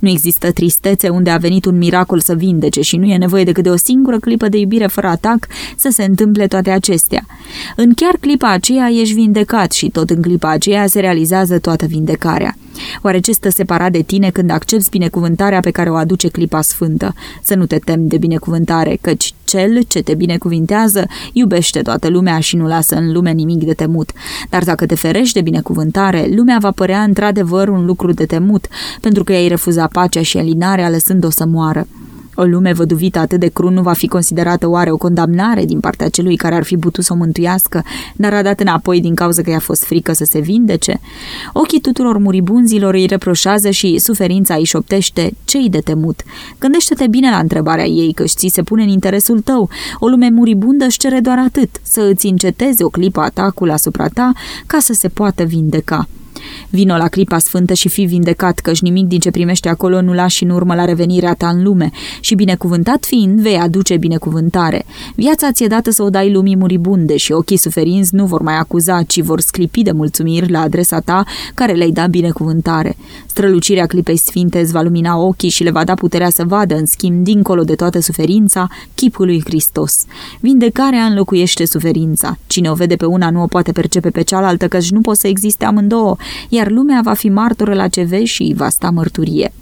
Nu există tristețe unde a venit un miracol să vindece și nu e nevoie decât de o singură clipă de iubire fără atac să se întâmple toate acestea. În chiar clipa aceea ești vindecat și tot în clipa aceea se realizează toată vindecarea. Oare ce stă separat de tine când accepti binecuvântarea pe care o aduce clipa sfântă? Să nu te temi de binecuvântare, căci cel ce te binecuvintează iubește toată lumea și nu lasă în lume nimic de temut. Dar dacă te ferești de binecuvântare, lumea va părea într-adevăr un lucru de temut, pentru că ei refuza pacea și alinarea lăsând-o să moară. O lume văduvită atât de cru nu va fi considerată oare o condamnare din partea celui care ar fi putut să o mântuiască, dar a dat înapoi din cauza că i-a fost frică să se vindece? Ochii tuturor muribunzilor îi reproșează și suferința îi șoptește ce-i de temut. Gândește-te bine la întrebarea ei, că ți se pune în interesul tău. O lume muribundă își cere doar atât, să îți înceteze o clipă atacul asupra ta ca să se poată vindeca. Vino la clipa sfântă și fi vindecat, căci nimic din ce primește acolo nu lași în urmă la revenirea ta în lume și binecuvântat fiind vei aduce binecuvântare. Viața ți-e dată să o dai lumii muribunde și ochii suferinți nu vor mai acuza, ci vor sclipi de mulțumiri la adresa ta care le-ai dat binecuvântare. Strălucirea clipei sfinte îți va lumina ochii și le va da puterea să vadă, în schimb, dincolo de toată suferința, chipul lui Hristos. Vindecarea înlocuiește suferința. Cine o vede pe una nu o poate percepe pe cealaltă, căci nu pot să existe amândouă, iar lumea va fi martoră la ce vezi și va sta mărturie.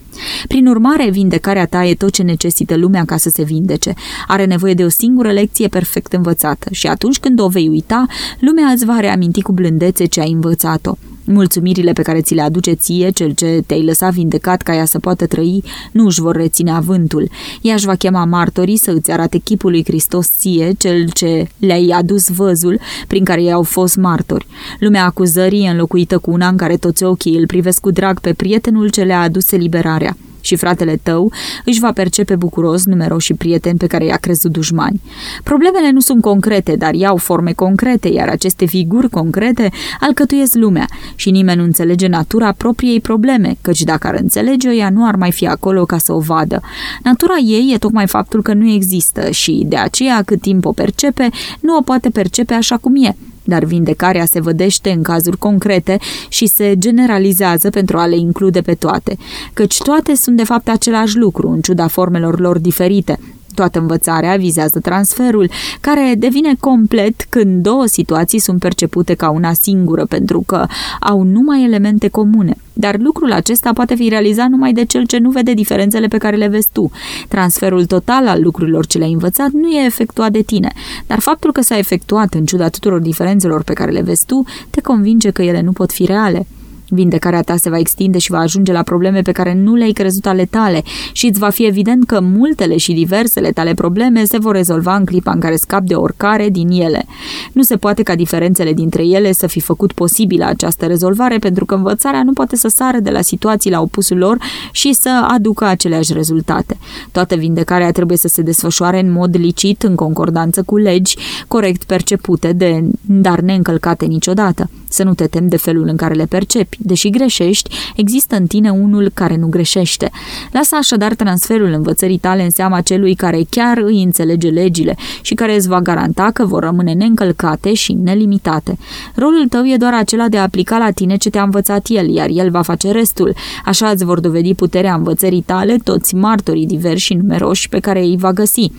Prin urmare, vindecarea ta e tot ce necesită lumea ca să se vindece. Are nevoie de o singură lecție perfect învățată și atunci când o vei uita, lumea îți va reaminti cu blândețe ce ai învățat-o. Mulțumirile pe care ți le aduce ție, cel ce te-ai lăsat vindecat ca ea să poată trăi, nu își vor reține avântul. Ea își va chema martorii să îți arate chipul lui Hristos ție, cel ce le-ai adus văzul prin care ei au fost martori. Lumea acuzării e înlocuită cu una în care toți ochii îl privesc cu drag pe prietenul ce le-a adus eliberarea și fratele tău își va percepe bucuros numeroși prieteni pe care i-a crezut dușmani. Problemele nu sunt concrete, dar iau forme concrete, iar aceste figuri concrete alcătuiesc lumea și nimeni nu înțelege natura propriei probleme, căci dacă ar înțelege-o, ea nu ar mai fi acolo ca să o vadă. Natura ei e tocmai faptul că nu există și de aceea cât timp o percepe, nu o poate percepe așa cum e dar vindecarea se vădește în cazuri concrete și se generalizează pentru a le include pe toate, căci toate sunt de fapt același lucru, în ciuda formelor lor diferite, Toată învățarea vizează transferul, care devine complet când două situații sunt percepute ca una singură, pentru că au numai elemente comune. Dar lucrul acesta poate fi realizat numai de cel ce nu vede diferențele pe care le vezi tu. Transferul total al lucrurilor ce le-ai învățat nu e efectuat de tine, dar faptul că s-a efectuat în ciuda tuturor diferențelor pe care le vezi tu, te convinge că ele nu pot fi reale. Vindecarea ta se va extinde și va ajunge la probleme pe care nu le-ai crezut ale tale și îți va fi evident că multele și diversele tale probleme se vor rezolva în clipa în care scap de oricare din ele. Nu se poate ca diferențele dintre ele să fi făcut posibilă această rezolvare pentru că învățarea nu poate să sară de la situații la opusul lor și să aducă aceleași rezultate. Toată vindecarea trebuie să se desfășoare în mod licit, în concordanță cu legi, corect percepute, de, dar neîncălcate niciodată. Să nu te temi de felul în care le percepi. Deși greșești, există în tine unul care nu greșește. Lasă așadar transferul învățării tale în seama celui care chiar îi înțelege legile și care îți va garanta că vor rămâne neîncălcate și nelimitate. Rolul tău e doar acela de a aplica la tine ce te-a învățat el, iar el va face restul. Așa îți vor dovedi puterea învățării tale toți martorii diversi și numeroși pe care îi va găsi.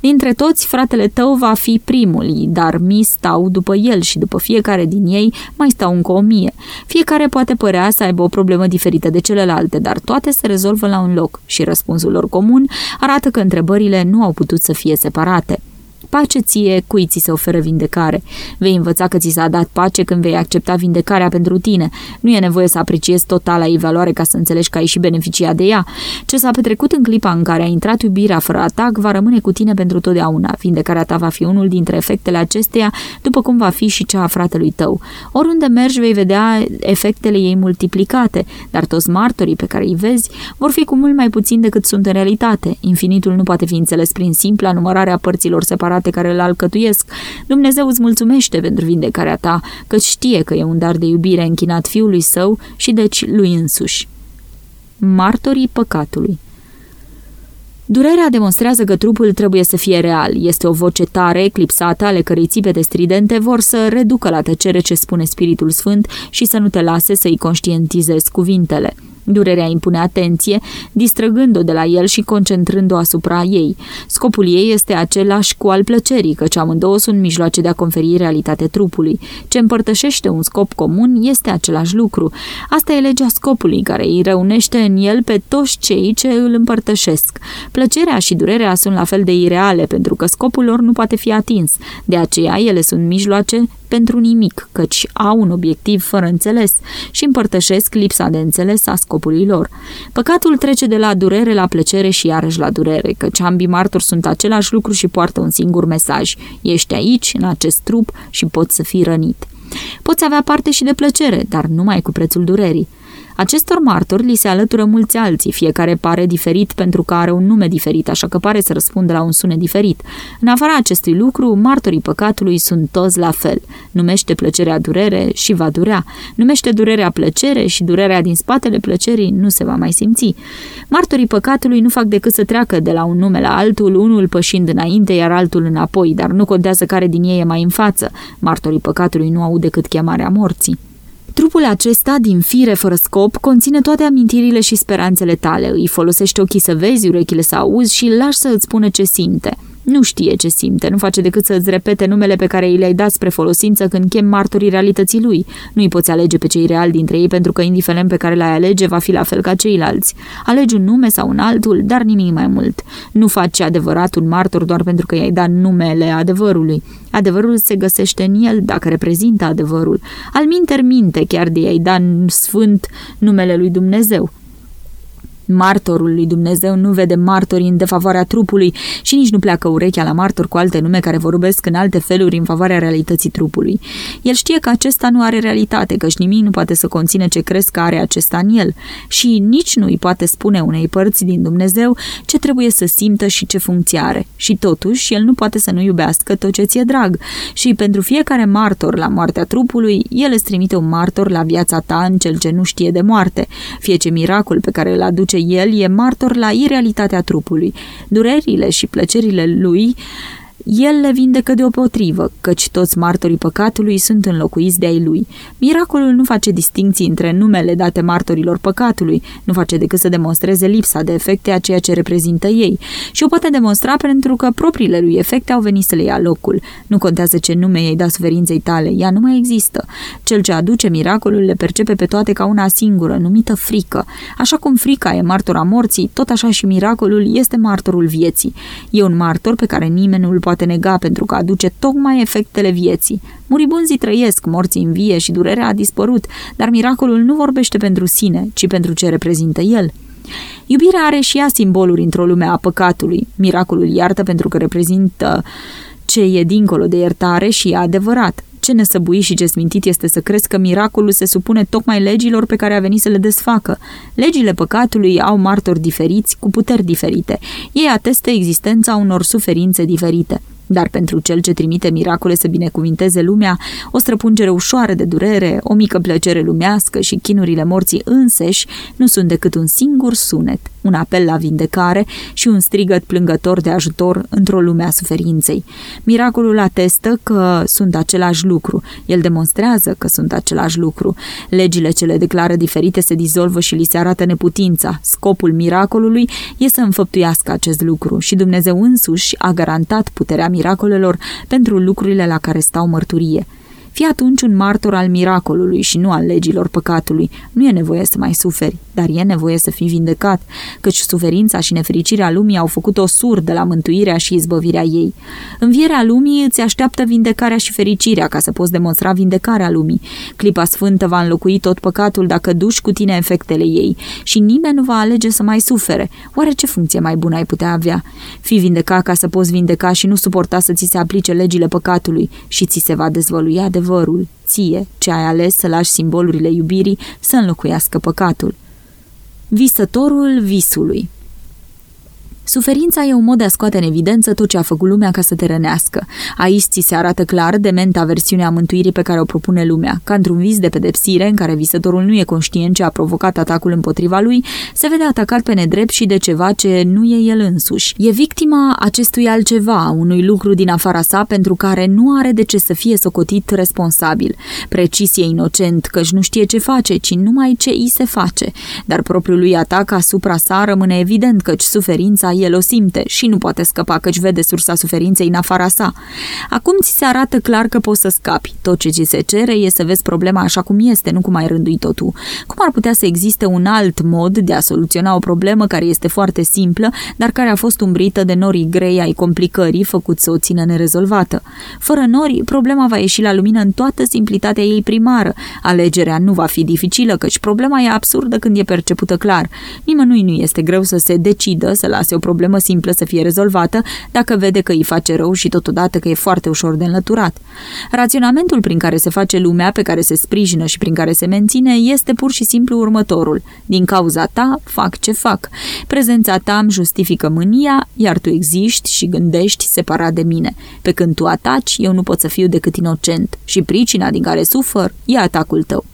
Dintre toți, fratele tău va fi primul, dar mii stau după el și după fiecare din ei mai stau încă o mie. Fiecare poate părea să aibă o problemă diferită de celelalte, dar toate se rezolvă la un loc și răspunsul lor comun arată că întrebările nu au putut să fie separate. Pace ție, cui ți se oferă vindecare. Vei învăța că ți s-a dat pace când vei accepta vindecarea pentru tine. Nu e nevoie să apreciezi totala ei valoare ca să înțelegi că ai și beneficia de ea. Ce s-a petrecut în clipa în care a intrat iubirea fără atac va rămâne cu tine pentru totdeauna. Vindecarea ta va fi unul dintre efectele acesteia, după cum va fi și cea a fratelui tău. Oriunde mergi vei vedea efectele ei multiplicate, dar toți martorii pe care îi vezi vor fi cu mult mai puțin decât sunt în realitate. Infinitul nu poate fi înțeles prin simpla numărare a părților separate care îl alcătuiesc. Dumnezeu îți mulțumește pentru vindecarea ta, că știe că e un dar de iubire închinat fiului său și deci lui însuși. Martorii păcatului Durerea demonstrează că trupul trebuie să fie real. Este o voce tare, eclipsată, ale cărei țipete stridente vor să reducă la tăcere ce spune Spiritul Sfânt și să nu te lase să-i conștientizezi cuvintele. Durerea impune atenție, distrăgând-o de la el și concentrând-o asupra ei. Scopul ei este același cu al plăcerii, căci amândouă sunt mijloace de a conferi realitate trupului. Ce împărtășește un scop comun este același lucru. Asta e legea scopului, care îi reunește în el pe toți cei ce îl împărtășesc. Plăcerea și durerea sunt la fel de ireale, pentru că scopul lor nu poate fi atins. De aceea, ele sunt mijloace pentru nimic, căci au un obiectiv fără înțeles și împărtășesc lipsa de înțeles a scopului lor. Păcatul trece de la durere la plăcere și iarăși la durere, căci ambii martori sunt același lucru și poartă un singur mesaj. Ești aici, în acest trup și poți să fii rănit. Poți avea parte și de plăcere, dar numai cu prețul durerii. Acestor martori li se alătură mulți alții, fiecare pare diferit pentru că are un nume diferit, așa că pare să răspundă la un sunet diferit. În afara acestui lucru, martorii păcatului sunt toți la fel. Numește plăcerea durere și va durea. Numește durerea plăcere și durerea din spatele plăcerii nu se va mai simți. Martorii păcatului nu fac decât să treacă de la un nume la altul, unul pășind înainte, iar altul înapoi, dar nu contează care din ei e mai în față. Martorii păcatului nu au decât chemarea morții. Trupul acesta, din fire fără scop, conține toate amintirile și speranțele tale. Îi folosești ochii să vezi, urechile să auzi și îl lași să îți spună ce simte. Nu știe ce simte, nu face decât să îți repete numele pe care i le-ai dat spre folosință când chem martorii realității lui. Nu îi poți alege pe cei reali dintre ei pentru că indiferent pe care l-ai alege va fi la fel ca ceilalți. Alegi un nume sau un altul, dar nimic mai mult. Nu faci adevărat un martor doar pentru că i-ai dat numele adevărului. Adevărul se găsește în el dacă reprezintă adevărul. Al minter minte chiar de i-ai dat sfânt numele lui Dumnezeu. Martorul lui Dumnezeu nu vede martorii în defavoarea trupului și nici nu pleacă urechea la martor cu alte nume care vorbesc în alte feluri în favoarea realității trupului. El știe că acesta nu are realitate, căci nimic nu poate să conține ce crezi că are acesta în el și nici nu îi poate spune unei părți din Dumnezeu ce trebuie să simtă și ce funcție are. Și totuși, el nu poate să nu iubească tot ce ți-e drag și pentru fiecare martor la moartea trupului, el îți trimite un martor la viața ta în cel ce nu știe de moarte, fie ce miracol pe care îl aduce el e martor la irealitatea trupului. Durerile și plăcerile lui el le vindecă deopotrivă, căci toți martorii păcatului sunt înlocuiți de ai lui. Miracolul nu face distinții între numele date martorilor păcatului, nu face decât să demonstreze lipsa de efecte a ceea ce reprezintă ei și o poate demonstra pentru că propriile lui efecte au venit să le ia locul. Nu contează ce nume ei da suferinței tale, ea nu mai există. Cel ce aduce miracolul le percepe pe toate ca una singură, numită frică. Așa cum frica e martora morții, tot așa și miracolul este martorul vieții. E un martor pe care nimeni nu îl poate nega pentru că aduce tocmai efectele vieții. Muribunzii trăiesc, morții învie și durerea a dispărut, dar miracolul nu vorbește pentru sine, ci pentru ce reprezintă el. Iubirea are și ea simboluri într-o lume a păcatului. Miracolul iartă pentru că reprezintă ce e dincolo de iertare și e adevărat. Ce nesăbui și ce smintit este să crezi că miracolul se supune tocmai legilor pe care a venit să le desfacă. Legile păcatului au martori diferiți, cu puteri diferite. Ei atestă existența unor suferințe diferite. Dar pentru cel ce trimite miracole să binecuvinteze lumea, o străpungere ușoară de durere, o mică plăcere lumească și chinurile morții înseși nu sunt decât un singur sunet, un apel la vindecare și un strigăt plângător de ajutor într-o lume a suferinței. Miracolul atestă că sunt același lucru, el demonstrează că sunt același lucru. Legile ce le declară diferite se dizolvă și li se arată neputința. Scopul miracolului e să înfăptuiască acest lucru și Dumnezeu însuși a garantat puterea miracolelor pentru lucrurile la care stau mărturie. Fii atunci un martor al miracolului și nu al legilor păcatului. Nu e nevoie să mai suferi, dar e nevoie să fii vindecat, căci suferința și nefericirea lumii au făcut-o surdă la mântuirea și izbăvirea ei. Învierea lumii îți așteaptă vindecarea și fericirea ca să poți demonstra vindecarea lumii. Clipa sfântă va înlocui tot păcatul dacă duci cu tine efectele ei și nimeni nu va alege să mai sufere. Oare ce funcție mai bună ai putea avea? Fii vindecat ca să poți vindeca și nu suporta să ți se aplice legile păcatului și ți se va dezvălui adevărul, ție, ce ai ales să lași simbolurile iubirii să înlocuiască păcatul. Visătorul visului Suferința e un mod de a scoate în evidență tot ce a făcut lumea ca să te rănească. Aici ți se arată clar dementa versiunea mântuirii pe care o propune lumea. Ca într-un vis de pedepsire în care visătorul nu e conștient ce a provocat atacul împotriva lui, se vede atacat pe nedrept și de ceva ce nu e el însuși. E victima acestui altceva, unui lucru din afara sa pentru care nu are de ce să fie socotit responsabil. Precis e inocent, căci nu știe ce face, ci numai ce îi se face. Dar propriul lui atac asupra sa rămâne evident, căci suferința el o simte și nu poate scăpa căci vede sursa suferinței în afara sa. Acum ți se arată clar că poți să scapi. Tot ce ți se cere e să vezi problema așa cum este, nu cum ai rânduit-o tu. Cum ar putea să existe un alt mod de a soluționa o problemă care este foarte simplă, dar care a fost umbrită de norii grei ai complicării făcut să o țină nerezolvată? Fără nori, problema va ieși la lumină în toată simplitatea ei primară. Alegerea nu va fi dificilă, căci problema e absurdă când e percepută clar. Nimănui nu este greu să se decidă să lase o problemă simplă să fie rezolvată dacă vede că îi face rău și totodată că e foarte ușor de înlăturat. Raționamentul prin care se face lumea, pe care se sprijină și prin care se menține, este pur și simplu următorul. Din cauza ta, fac ce fac. Prezența ta îmi justifică mânia, iar tu existi și gândești separat de mine. Pe când tu ataci, eu nu pot să fiu decât inocent și pricina din care sufăr e atacul tău.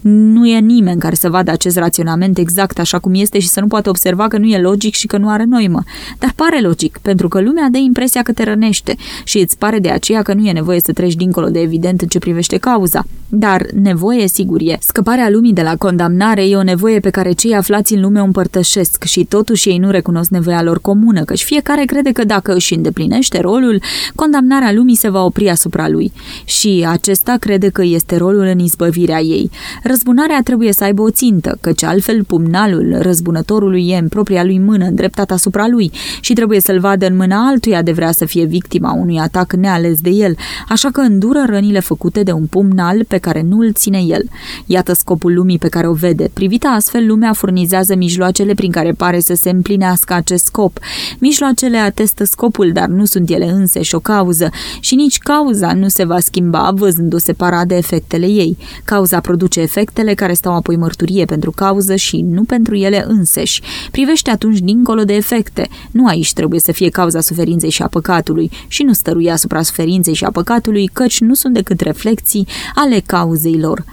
Nu e nimeni care să vadă acest raționament exact așa cum este și să nu poată observa că nu e logic și că nu are noimă. Dar pare logic, pentru că lumea dă impresia că te rănește și îți pare de aceea că nu e nevoie să treci dincolo de evident în ce privește cauza. Dar nevoie, sigur e. Scăparea lumii de la condamnare e o nevoie pe care cei aflați în lume o împărtășesc și totuși ei nu recunosc nevoia lor comună, căci fiecare crede că dacă își îndeplinește rolul, condamnarea lumii se va opri asupra lui. Și acesta crede că este rolul în izbăvirea ei. Răzbunarea trebuie să aibă o țintă, căci altfel pumnalul răzbunătorului e în propria lui mână îndreptat asupra lui și trebuie să-l vadă în mâna altuia de vrea să fie victima unui atac neales de el, așa că îndură rănile făcute de un pumnal pe care nu îl ține el. Iată scopul lumii pe care o vede. Privită astfel, lumea furnizează mijloacele prin care pare să se împlinească acest scop. Mijloacele atestă scopul, dar nu sunt ele înse și o cauză și nici cauza nu se va schimba văzându-o separat de efectele ei. Cauza produce efect efectele care stau apoi mărturie pentru cauză și nu pentru ele înseși. Privește atunci dincolo de efecte. Nu aici trebuie să fie cauza suferinței și a păcatului și nu stărui asupra suferinței și a păcatului, căci nu sunt decât reflexii ale cauzei lor.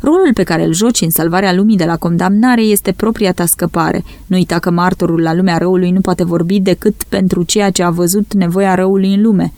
Rolul pe care îl joci în salvarea lumii de la condamnare este propria ta scăpare. Nu uita că martorul la lumea răului nu poate vorbi decât pentru ceea ce a văzut nevoia răului în lume.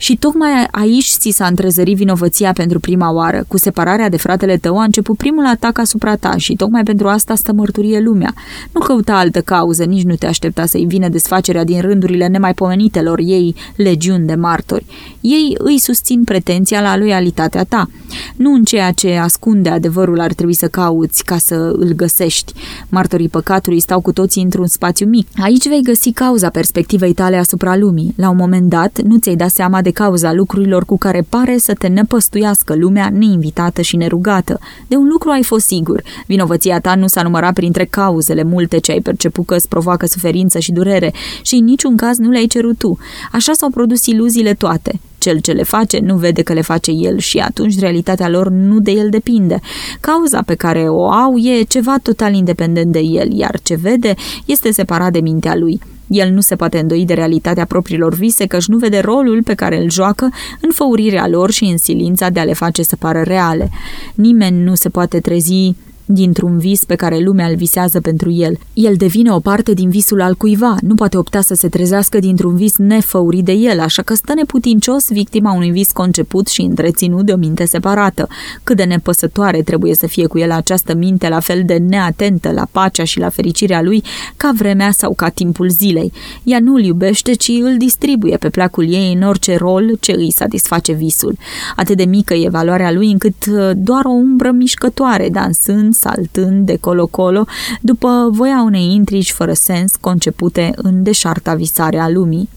Și tocmai aici ți s-a întrezărit vinovăția pentru prima oară. Cu separarea de fratele tău a început primul atac asupra ta și tocmai pentru asta stă mărturie lumea. Nu căuta altă cauză, nici nu te aștepta să-i vină desfacerea din rândurile nemaipomenitelor ei legiuni de martori. Ei îi susțin pretenția la loialitatea ta. Nu în ceea ce ascunde adevărul ar trebui să cauți ca să îl găsești. Martorii păcatului stau cu toții într-un spațiu mic. Aici vei găsi cauza perspectivei tale asupra lumii. La un moment dat, nu ți-ai dat seama de de cauza lucrurilor cu care pare să te nepăstuiască lumea neinvitată și nerugată. De un lucru ai fost sigur, vinovăția ta nu s-a numărat printre cauzele multe ce ai perceput că îți provoacă suferință și durere și în niciun caz nu le-ai cerut tu. Așa s-au produs iluziile toate. Cel ce le face nu vede că le face el și atunci realitatea lor nu de el depinde. Cauza pe care o au e ceva total independent de el, iar ce vede este separat de mintea lui. El nu se poate îndoi de realitatea propriilor vise, căci nu vede rolul pe care îl joacă în făurirea lor și în silința de a le face să pară reale. Nimeni nu se poate trezi dintr-un vis pe care lumea îl visează pentru el. El devine o parte din visul al cuiva, nu poate opta să se trezească dintr-un vis nefăurit de el, așa că stă neputincios victima unui vis conceput și întreținut de o minte separată. Cât de nepăsătoare trebuie să fie cu el această minte, la fel de neatentă la pacea și la fericirea lui, ca vremea sau ca timpul zilei. Ea nu îl iubește, ci îl distribuie pe placul ei în orice rol ce îi satisface visul. Atât de mică e valoarea lui încât uh, doar o umbră mișcătoare, dansând, saltând de colo-colo, după voia unei intrigi fără sens concepute în deșarta visare a lumii,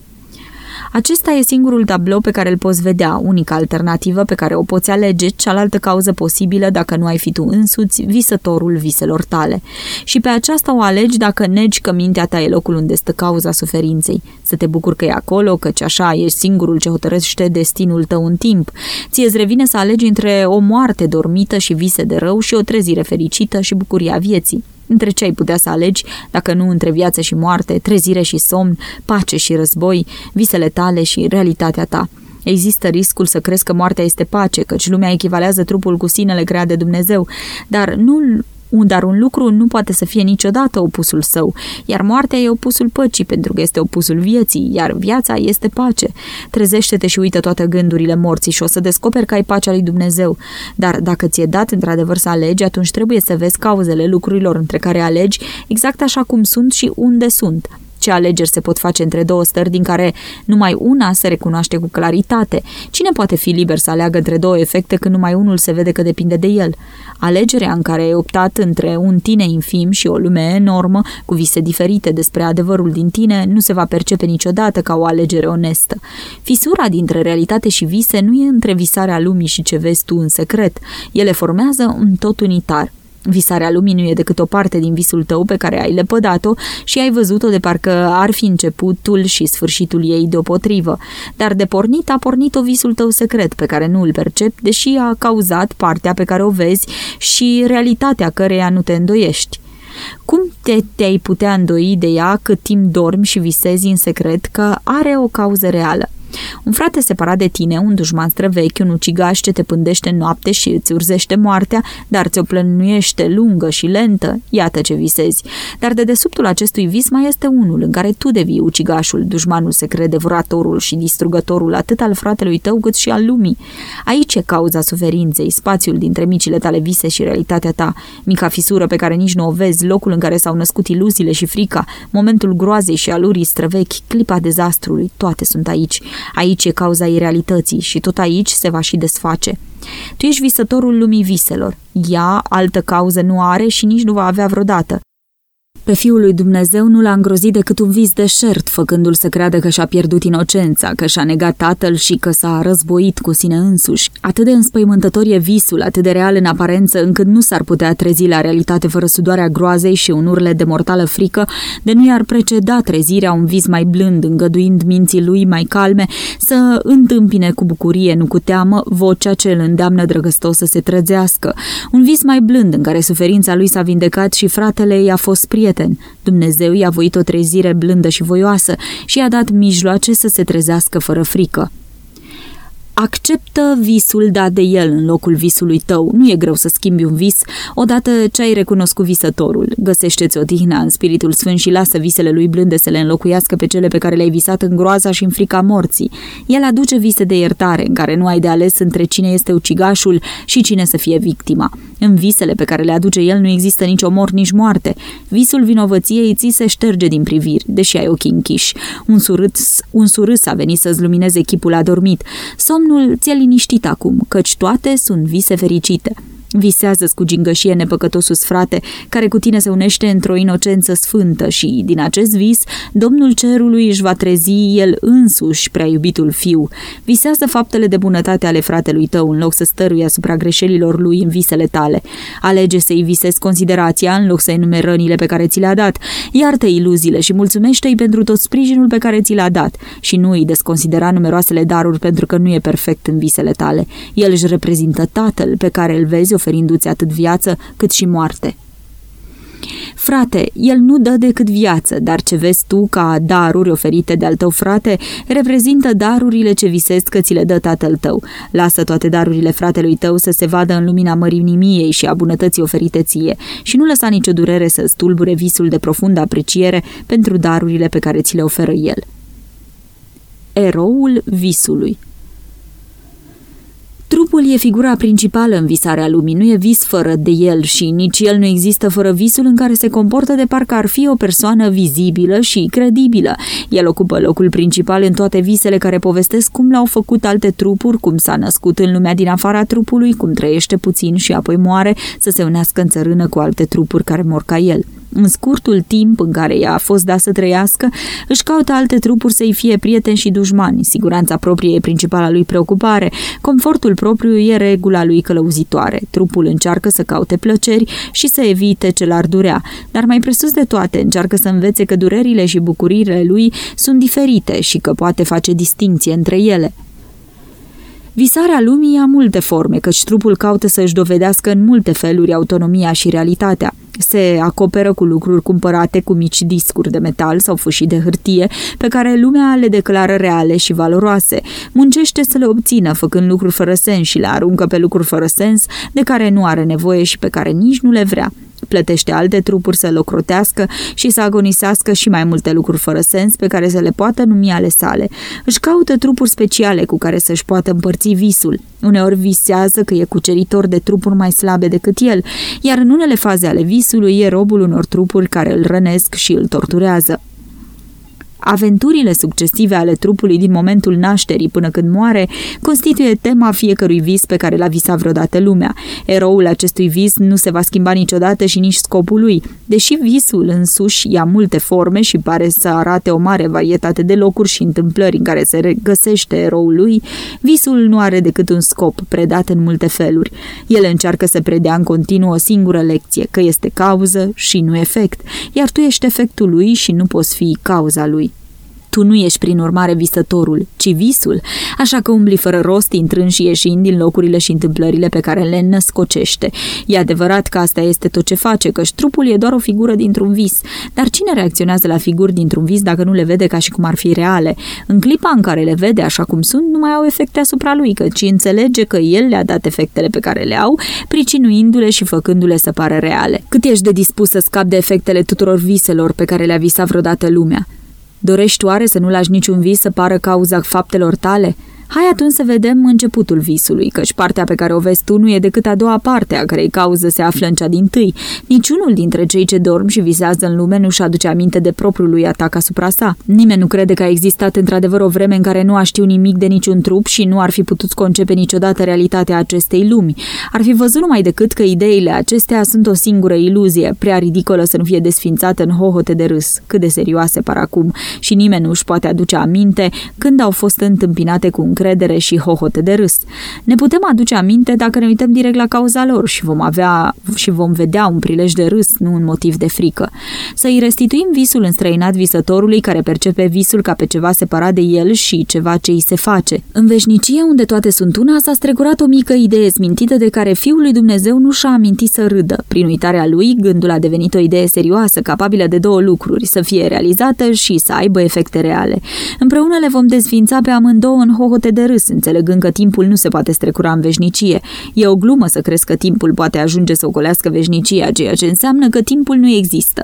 acesta e singurul tablou pe care îl poți vedea, unica alternativă pe care o poți alege, cealaltă cauză posibilă dacă nu ai fi tu însuți visătorul viselor tale. Și pe aceasta o alegi dacă negi că mintea ta e locul unde stă cauza suferinței. Să te bucuri că e acolo, căci așa ești singurul ce hotărăște destinul tău în timp. Ție îți revine să alegi între o moarte dormită și vise de rău și o trezire fericită și bucuria vieții. Între ce ai putea să alegi, dacă nu între viață și moarte, trezire și somn, pace și război, visele tale și realitatea ta. Există riscul să crezi că moartea este pace, căci lumea echivalează trupul cu sinele creat de Dumnezeu, dar nu dar un lucru nu poate să fie niciodată opusul său, iar moartea e opusul păcii pentru că este opusul vieții, iar viața este pace. Trezește-te și uită toate gândurile morții și o să descoperi că ai pacea lui Dumnezeu. Dar dacă ți-e dat într-adevăr să alegi, atunci trebuie să vezi cauzele lucrurilor între care alegi exact așa cum sunt și unde sunt. Ce alegeri se pot face între două stări din care numai una se recunoaște cu claritate? Cine poate fi liber să aleagă între două efecte când numai unul se vede că depinde de el? Alegerea în care ai optat între un tine infim și o lume enormă, cu vise diferite despre adevărul din tine, nu se va percepe niciodată ca o alegere onestă. Fisura dintre realitate și vise nu e între visarea lumii și ce vezi tu în secret. Ele formează un tot unitar. Visarea lumii nu e decât o parte din visul tău pe care ai lepădat-o și ai văzut-o de parcă ar fi începutul și sfârșitul ei deopotrivă. Dar de pornit a pornit-o visul tău secret pe care nu îl percepi, deși a cauzat partea pe care o vezi și realitatea căreia nu te îndoiești. Cum te, te-ai putea îndoi de ea cât timp dormi și visezi în secret că are o cauză reală? Un frate separat de tine, un dușman străvechi, un ucigaș ce te pândește în noapte și îți urzește moartea, dar ți-o plănuiește lungă și lentă, iată ce visezi. Dar de desubtul acestui vis mai este unul în care tu devii ucigașul, dușmanul secret, devoratorul și distrugătorul atât al fratelui tău cât și al lumii. Aici e cauza suferinței, spațiul dintre micile tale vise și realitatea ta, mica fisură pe care nici nu o vezi, locul în care s-au născut iluziile și frica, momentul groazei și alurii străvechi, clipa dezastrului, toate sunt aici. Aici e cauza irealității și tot aici se va și desface. Tu ești visătorul lumii viselor. Ea altă cauză nu are și nici nu va avea vreodată. Pe Fiul lui Dumnezeu nu l-a îngrozit decât un vis deșert, făcându-l să creadă că și-a pierdut inocența, că și-a negat tatăl și că s-a războit cu sine însuși. Atât de înspăimântător e visul, atât de real în aparență, încât nu s-ar putea trezi la realitate fără sudoarea groazei și un urle de mortală frică, de nu i-ar preceda trezirea un vis mai blând, îngăduind minții lui mai calme să întâmpine cu bucurie, nu cu teamă, vocea ce îl îndeamnă drăgăstos să se trăzească. Un vis mai blând în care suferința lui s-a vindecat și fratele i-a fost prieten prieten. Dumnezeu i-a voit o trezire blândă și voioasă și i-a dat mijloace să se trezească fără frică. Acceptă visul dat de el în locul visului tău. Nu e greu să schimbi un vis odată ce ai recunoscut visătorul. Găsește-ți odihna în spiritul sfânt și lasă visele lui blânde să le înlocuiască pe cele pe care le-ai visat în groaza și în frica morții. El aduce vise de iertare, în care nu ai de ales între cine este ucigașul și cine să fie victima. În visele pe care le aduce el nu există nici omor, nici moarte. Visul vinovăției ți se șterge din priviri, deși ai ochii închiși. Un surâs, un surâs a venit să-ți lumineze chipul adormit. Somnul Somnul ți-e liniștit acum, căci toate sunt vise fericite. Visează cu gingășie nepăcătosul frate, care cu tine se unește într-o inocență sfântă și, din acest vis, Domnul Cerului își va trezi el însuși prea iubitul fiu. Visează faptele de bunătate ale fratelui tău în loc să stărui asupra greșelilor lui în visele tale. Alege să-i visezi considerația în loc să enumeri rănile pe care ți le-a dat. Iartă iluziile și mulțumește-i pentru tot sprijinul pe care ți l-a dat și nu îi desconsidera numeroasele daruri pentru că nu e perfect în visele tale. El își reprezintă tatăl pe care îl vezi oferindu-ți atât viață cât și moarte. Frate, el nu dă decât viață, dar ce vezi tu ca daruri oferite de-al tău frate, reprezintă darurile ce visezi că ți le dă tatăl tău. Lasă toate darurile fratelui tău să se vadă în lumina mărinimiei și a bunătății oferite ție și nu lăsa nicio durere să stulbure visul de profundă apreciere pentru darurile pe care ți le oferă el. Eroul visului Trupul e figura principală în visarea lumii, nu e vis fără de el și nici el nu există fără visul în care se comportă de parcă ar fi o persoană vizibilă și credibilă. El ocupă locul principal în toate visele care povestesc cum l-au făcut alte trupuri, cum s-a născut în lumea din afara trupului, cum trăiește puțin și apoi moare să se unească în țărână cu alte trupuri care mor ca el. În scurtul timp în care ea a fost dat să trăiască, își caută alte trupuri să-i fie prieteni și dușmani. Siguranța proprie e principala lui preocupare, confortul propriu e regula lui călăuzitoare. Trupul încearcă să caute plăceri și să evite ce l-ar durea, dar mai presus de toate încearcă să învețe că durerile și bucuriile lui sunt diferite și că poate face distinție între ele. Visarea lumii a multe forme, căci trupul caută să-și dovedească în multe feluri autonomia și realitatea. Se acoperă cu lucruri cumpărate cu mici discuri de metal sau fâșii de hârtie, pe care lumea le declară reale și valoroase. Muncește să le obțină, făcând lucruri fără sens și le aruncă pe lucruri fără sens, de care nu are nevoie și pe care nici nu le vrea plătește alte trupuri să locrotească și să agonisească și mai multe lucruri fără sens pe care să le poată numi ale sale. Își caută trupuri speciale cu care să-și poată împărți visul. Uneori visează că e cuceritor de trupuri mai slabe decât el, iar în unele faze ale visului e robul unor trupuri care îl rănesc și îl torturează. Aventurile succesive ale trupului din momentul nașterii până când moare constituie tema fiecărui vis pe care l-a visat vreodată lumea. Eroul acestui vis nu se va schimba niciodată și nici scopul lui. Deși visul însuși ia multe forme și pare să arate o mare varietate de locuri și întâmplări în care se regăsește eroul lui, visul nu are decât un scop, predat în multe feluri. El încearcă să predea în continuu o singură lecție, că este cauză și nu efect, iar tu ești efectul lui și nu poți fi cauza lui. Tu nu ești prin urmare visătorul, ci visul, așa că umbli fără rost, intrând și ieșind din locurile și întâmplările pe care le născocește. E adevărat că asta este tot ce face, căci trupul e doar o figură dintr-un vis. Dar cine reacționează la figuri dintr-un vis dacă nu le vede ca și cum ar fi reale? În clipa în care le vede așa cum sunt, nu mai au efecte asupra lui, căci înțelege că el le-a dat efectele pe care le au, pricinuindu-le și făcându-le să pară reale. Cât ești de dispus să scapi de efectele tuturor viselor pe care le-a visat vreodată lumea? Dorești oare să nu lași niciun vis să pară cauza faptelor tale? Hai atunci să vedem începutul visului, căci partea pe care o vezi tu nu e decât a doua parte, a cărei cauză se află în cea din tâi. Niciunul dintre cei ce dorm și visează în lume nu-și aduce aminte de propriul lui atac asupra sa. Nimeni nu crede că a existat într-adevăr o vreme în care nu a știut nimic de niciun trup și nu ar fi putut concepe niciodată realitatea acestei lumi. Ar fi văzut numai decât că ideile acestea sunt o singură iluzie, prea ridicolă să nu fie desfințată în hohote de râs, cât de serioase par acum, și nimeni nu își poate aduce aminte când au fost întâmpinate cu un încredere și hohote de râs. Ne putem aduce aminte dacă ne uităm direct la cauza lor și vom avea și vom vedea un prilej de râs, nu un motiv de frică. Să îi restituim visul înstrăinat visătorului care percepe visul ca pe ceva separat de el și ceva ce îi se face. În veșnicie, unde toate sunt una, s-a strecurat o mică idee smintită de care Fiul lui Dumnezeu nu și-a amintit să râdă. Prin uitarea lui, gândul a devenit o idee serioasă, capabilă de două lucruri, să fie realizată și să aibă efecte reale. Împreună le vom desfința pe amândouă în hohote de râs, înțelegând că timpul nu se poate strecura în veșnicie. E o glumă să crezi că timpul poate ajunge să ocolească veșnicia, ceea ce înseamnă că timpul nu există.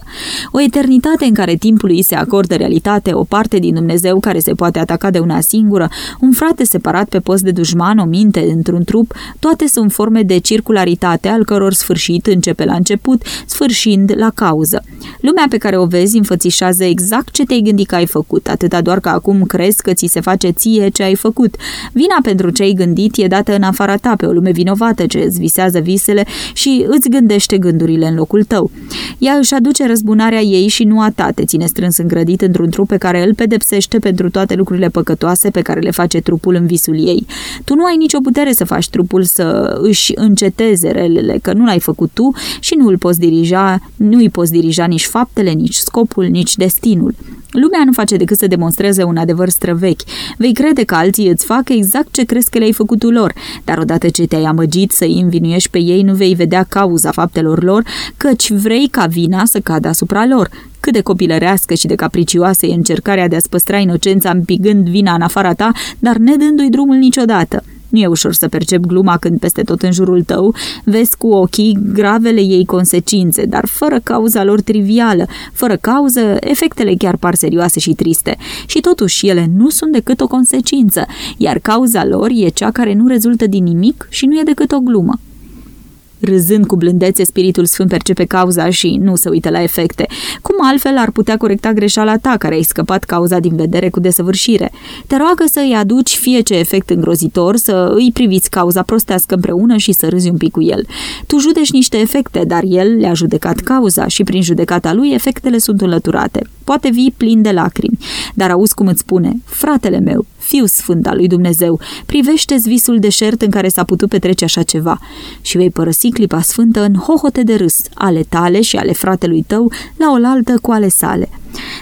O eternitate în care timpului se acordă realitate, o parte din Dumnezeu care se poate ataca de una singură, un frate separat pe post de dușman, o minte într-un trup, toate sunt forme de circularitate al căror sfârșit începe la început, sfârșind la cauză. Lumea pe care o vezi înfățișează exact ce te-ai gândit că ai făcut, atâta doar că acum crezi că ți se face ție ce ai făcut. Vina pentru ce ai gândit e dată în afara ta pe o lume vinovată ce îți visează visele și îți gândește gândurile în locul tău. Ea își aduce răzbunarea ei și nu a ta, te ține strâns îngrădit într-un trup pe care îl pedepsește pentru toate lucrurile păcătoase pe care le face trupul în visul ei. Tu nu ai nicio putere să faci trupul să își înceteze relele, că nu l-ai făcut tu și nu îl poți dirija, nu îi poți dirija nici faptele, nici scopul, nici destinul. Lumea nu face decât să demonstreze un adevăr străvechi. Vei crede că alții să-ți facă exact ce crezi că le-ai făcut tu lor, dar odată ce te-ai amăgit să îi învinuiești pe ei, nu vei vedea cauza faptelor lor, căci vrei ca vina să cadă asupra lor. Cât de copilărească și de capricioasă e încercarea de a-ți păstra inocența împigând vina în afara ta, dar nedându-i drumul niciodată. Nu e ușor să percep gluma când peste tot în jurul tău vezi cu ochii gravele ei consecințe, dar fără cauza lor trivială, fără cauză, efectele chiar par serioase și triste. Și totuși ele nu sunt decât o consecință, iar cauza lor e cea care nu rezultă din nimic și nu e decât o glumă. Râzând cu blândețe, Spiritul Sfânt percepe cauza și nu se uită la efecte. Cum altfel ar putea corecta greșeala ta care ai scăpat cauza din vedere cu desăvârșire? Te roagă să îi aduci fie ce efect îngrozitor, să îi priviți cauza prostească împreună și să râzi un pic cu el. Tu judeci niște efecte, dar el le-a judecat cauza și prin judecata lui efectele sunt înlăturate. Poate vii plin de lacrimi, dar auzi cum îți spune, fratele meu, fiu sfânt al lui Dumnezeu, privește-ți visul deșert în care s-a putut petrece așa ceva și vei părăsi clipa sfântă în hohote de râs, ale tale și ale fratelui tău, la oaltă cu ale sale.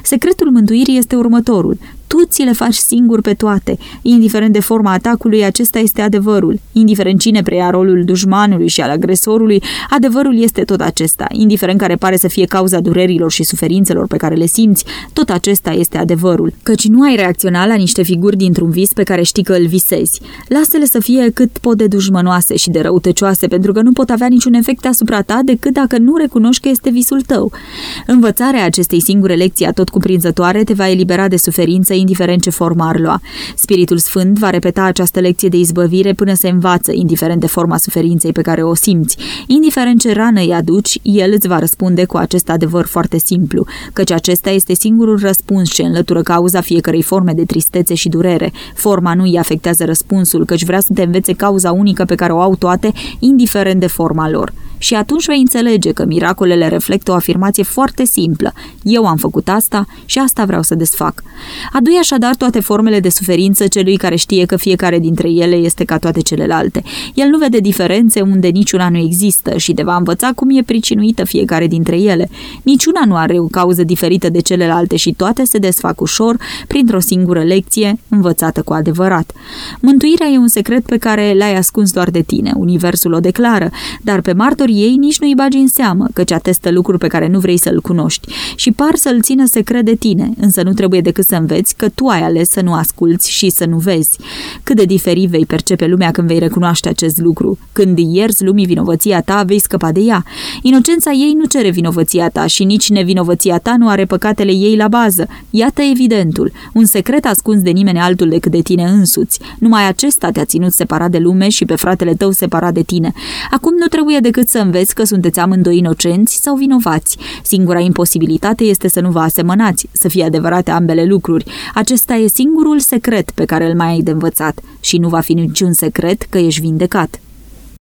Secretul mântuirii este următorul. Tu ți le faci singur pe toate. Indiferent de forma atacului, acesta este adevărul. Indiferent cine preia rolul dușmanului și al agresorului, adevărul este tot acesta. Indiferent care pare să fie cauza durerilor și suferințelor pe care le simți, tot acesta este adevărul. Căci nu ai reacționa la niște figuri dintr-un vis pe care știi că îl visezi. Lasă-le să fie cât pot de dușmănoase și de răutăcioase, pentru că nu pot avea niciun efect asupra ta decât dacă nu recunoști că este visul tău. Învățarea acestei singure lecții tot cuprinzătoare te va elibera de suferință indiferent ce formă ar lua. Spiritul Sfânt va repeta această lecție de izbăvire până se învață, indiferent de forma suferinței pe care o simți. Indiferent ce rană îi aduci, el îți va răspunde cu acest adevăr foarte simplu, căci acesta este singurul răspuns ce înlătură cauza fiecărei forme de tristețe și durere. Forma nu îi afectează răspunsul, căci vrea să te învețe cauza unică pe care o au toate, indiferent de forma lor. Și atunci vei înțelege că miracolele reflectă o afirmație foarte simplă. Eu am făcut asta și asta vreau să desfac. Adui așadar toate formele de suferință celui care știe că fiecare dintre ele este ca toate celelalte. El nu vede diferențe unde niciuna nu există și te va învăța cum e pricinuită fiecare dintre ele. Niciuna nu are o cauză diferită de celelalte și toate se desfac ușor printr-o singură lecție învățată cu adevărat. Mântuirea e un secret pe care l-ai ascuns doar de tine. Universul o declară, dar pe martorii ei nici nu-i bagi în seamă, căci atestă lucruri pe care nu vrei să-l cunoști și par să-l țină secret de tine, însă nu trebuie decât să înveți că tu ai ales să nu asculți și să nu vezi. Cât de diferit vei percepe lumea când vei recunoaște acest lucru. Când ierzi lumii vinovăția ta, vei scăpa de ea. Inocența ei nu cere vinovăția ta și nici nevinovăția ta nu are păcatele ei la bază. Iată evidentul. Un secret ascuns de nimeni altul decât de tine însuți. Numai acesta te-a ținut separat de lume și pe fratele tău separat de tine. Acum nu trebuie decât să înveți că sunteți amândoi inocenți sau vinovați. Singura imposibilitate este să nu vă asemănați, să fie adevărate ambele lucruri. Acesta e singurul secret pe care îl mai ai de învățat și nu va fi niciun secret că ești vindecat.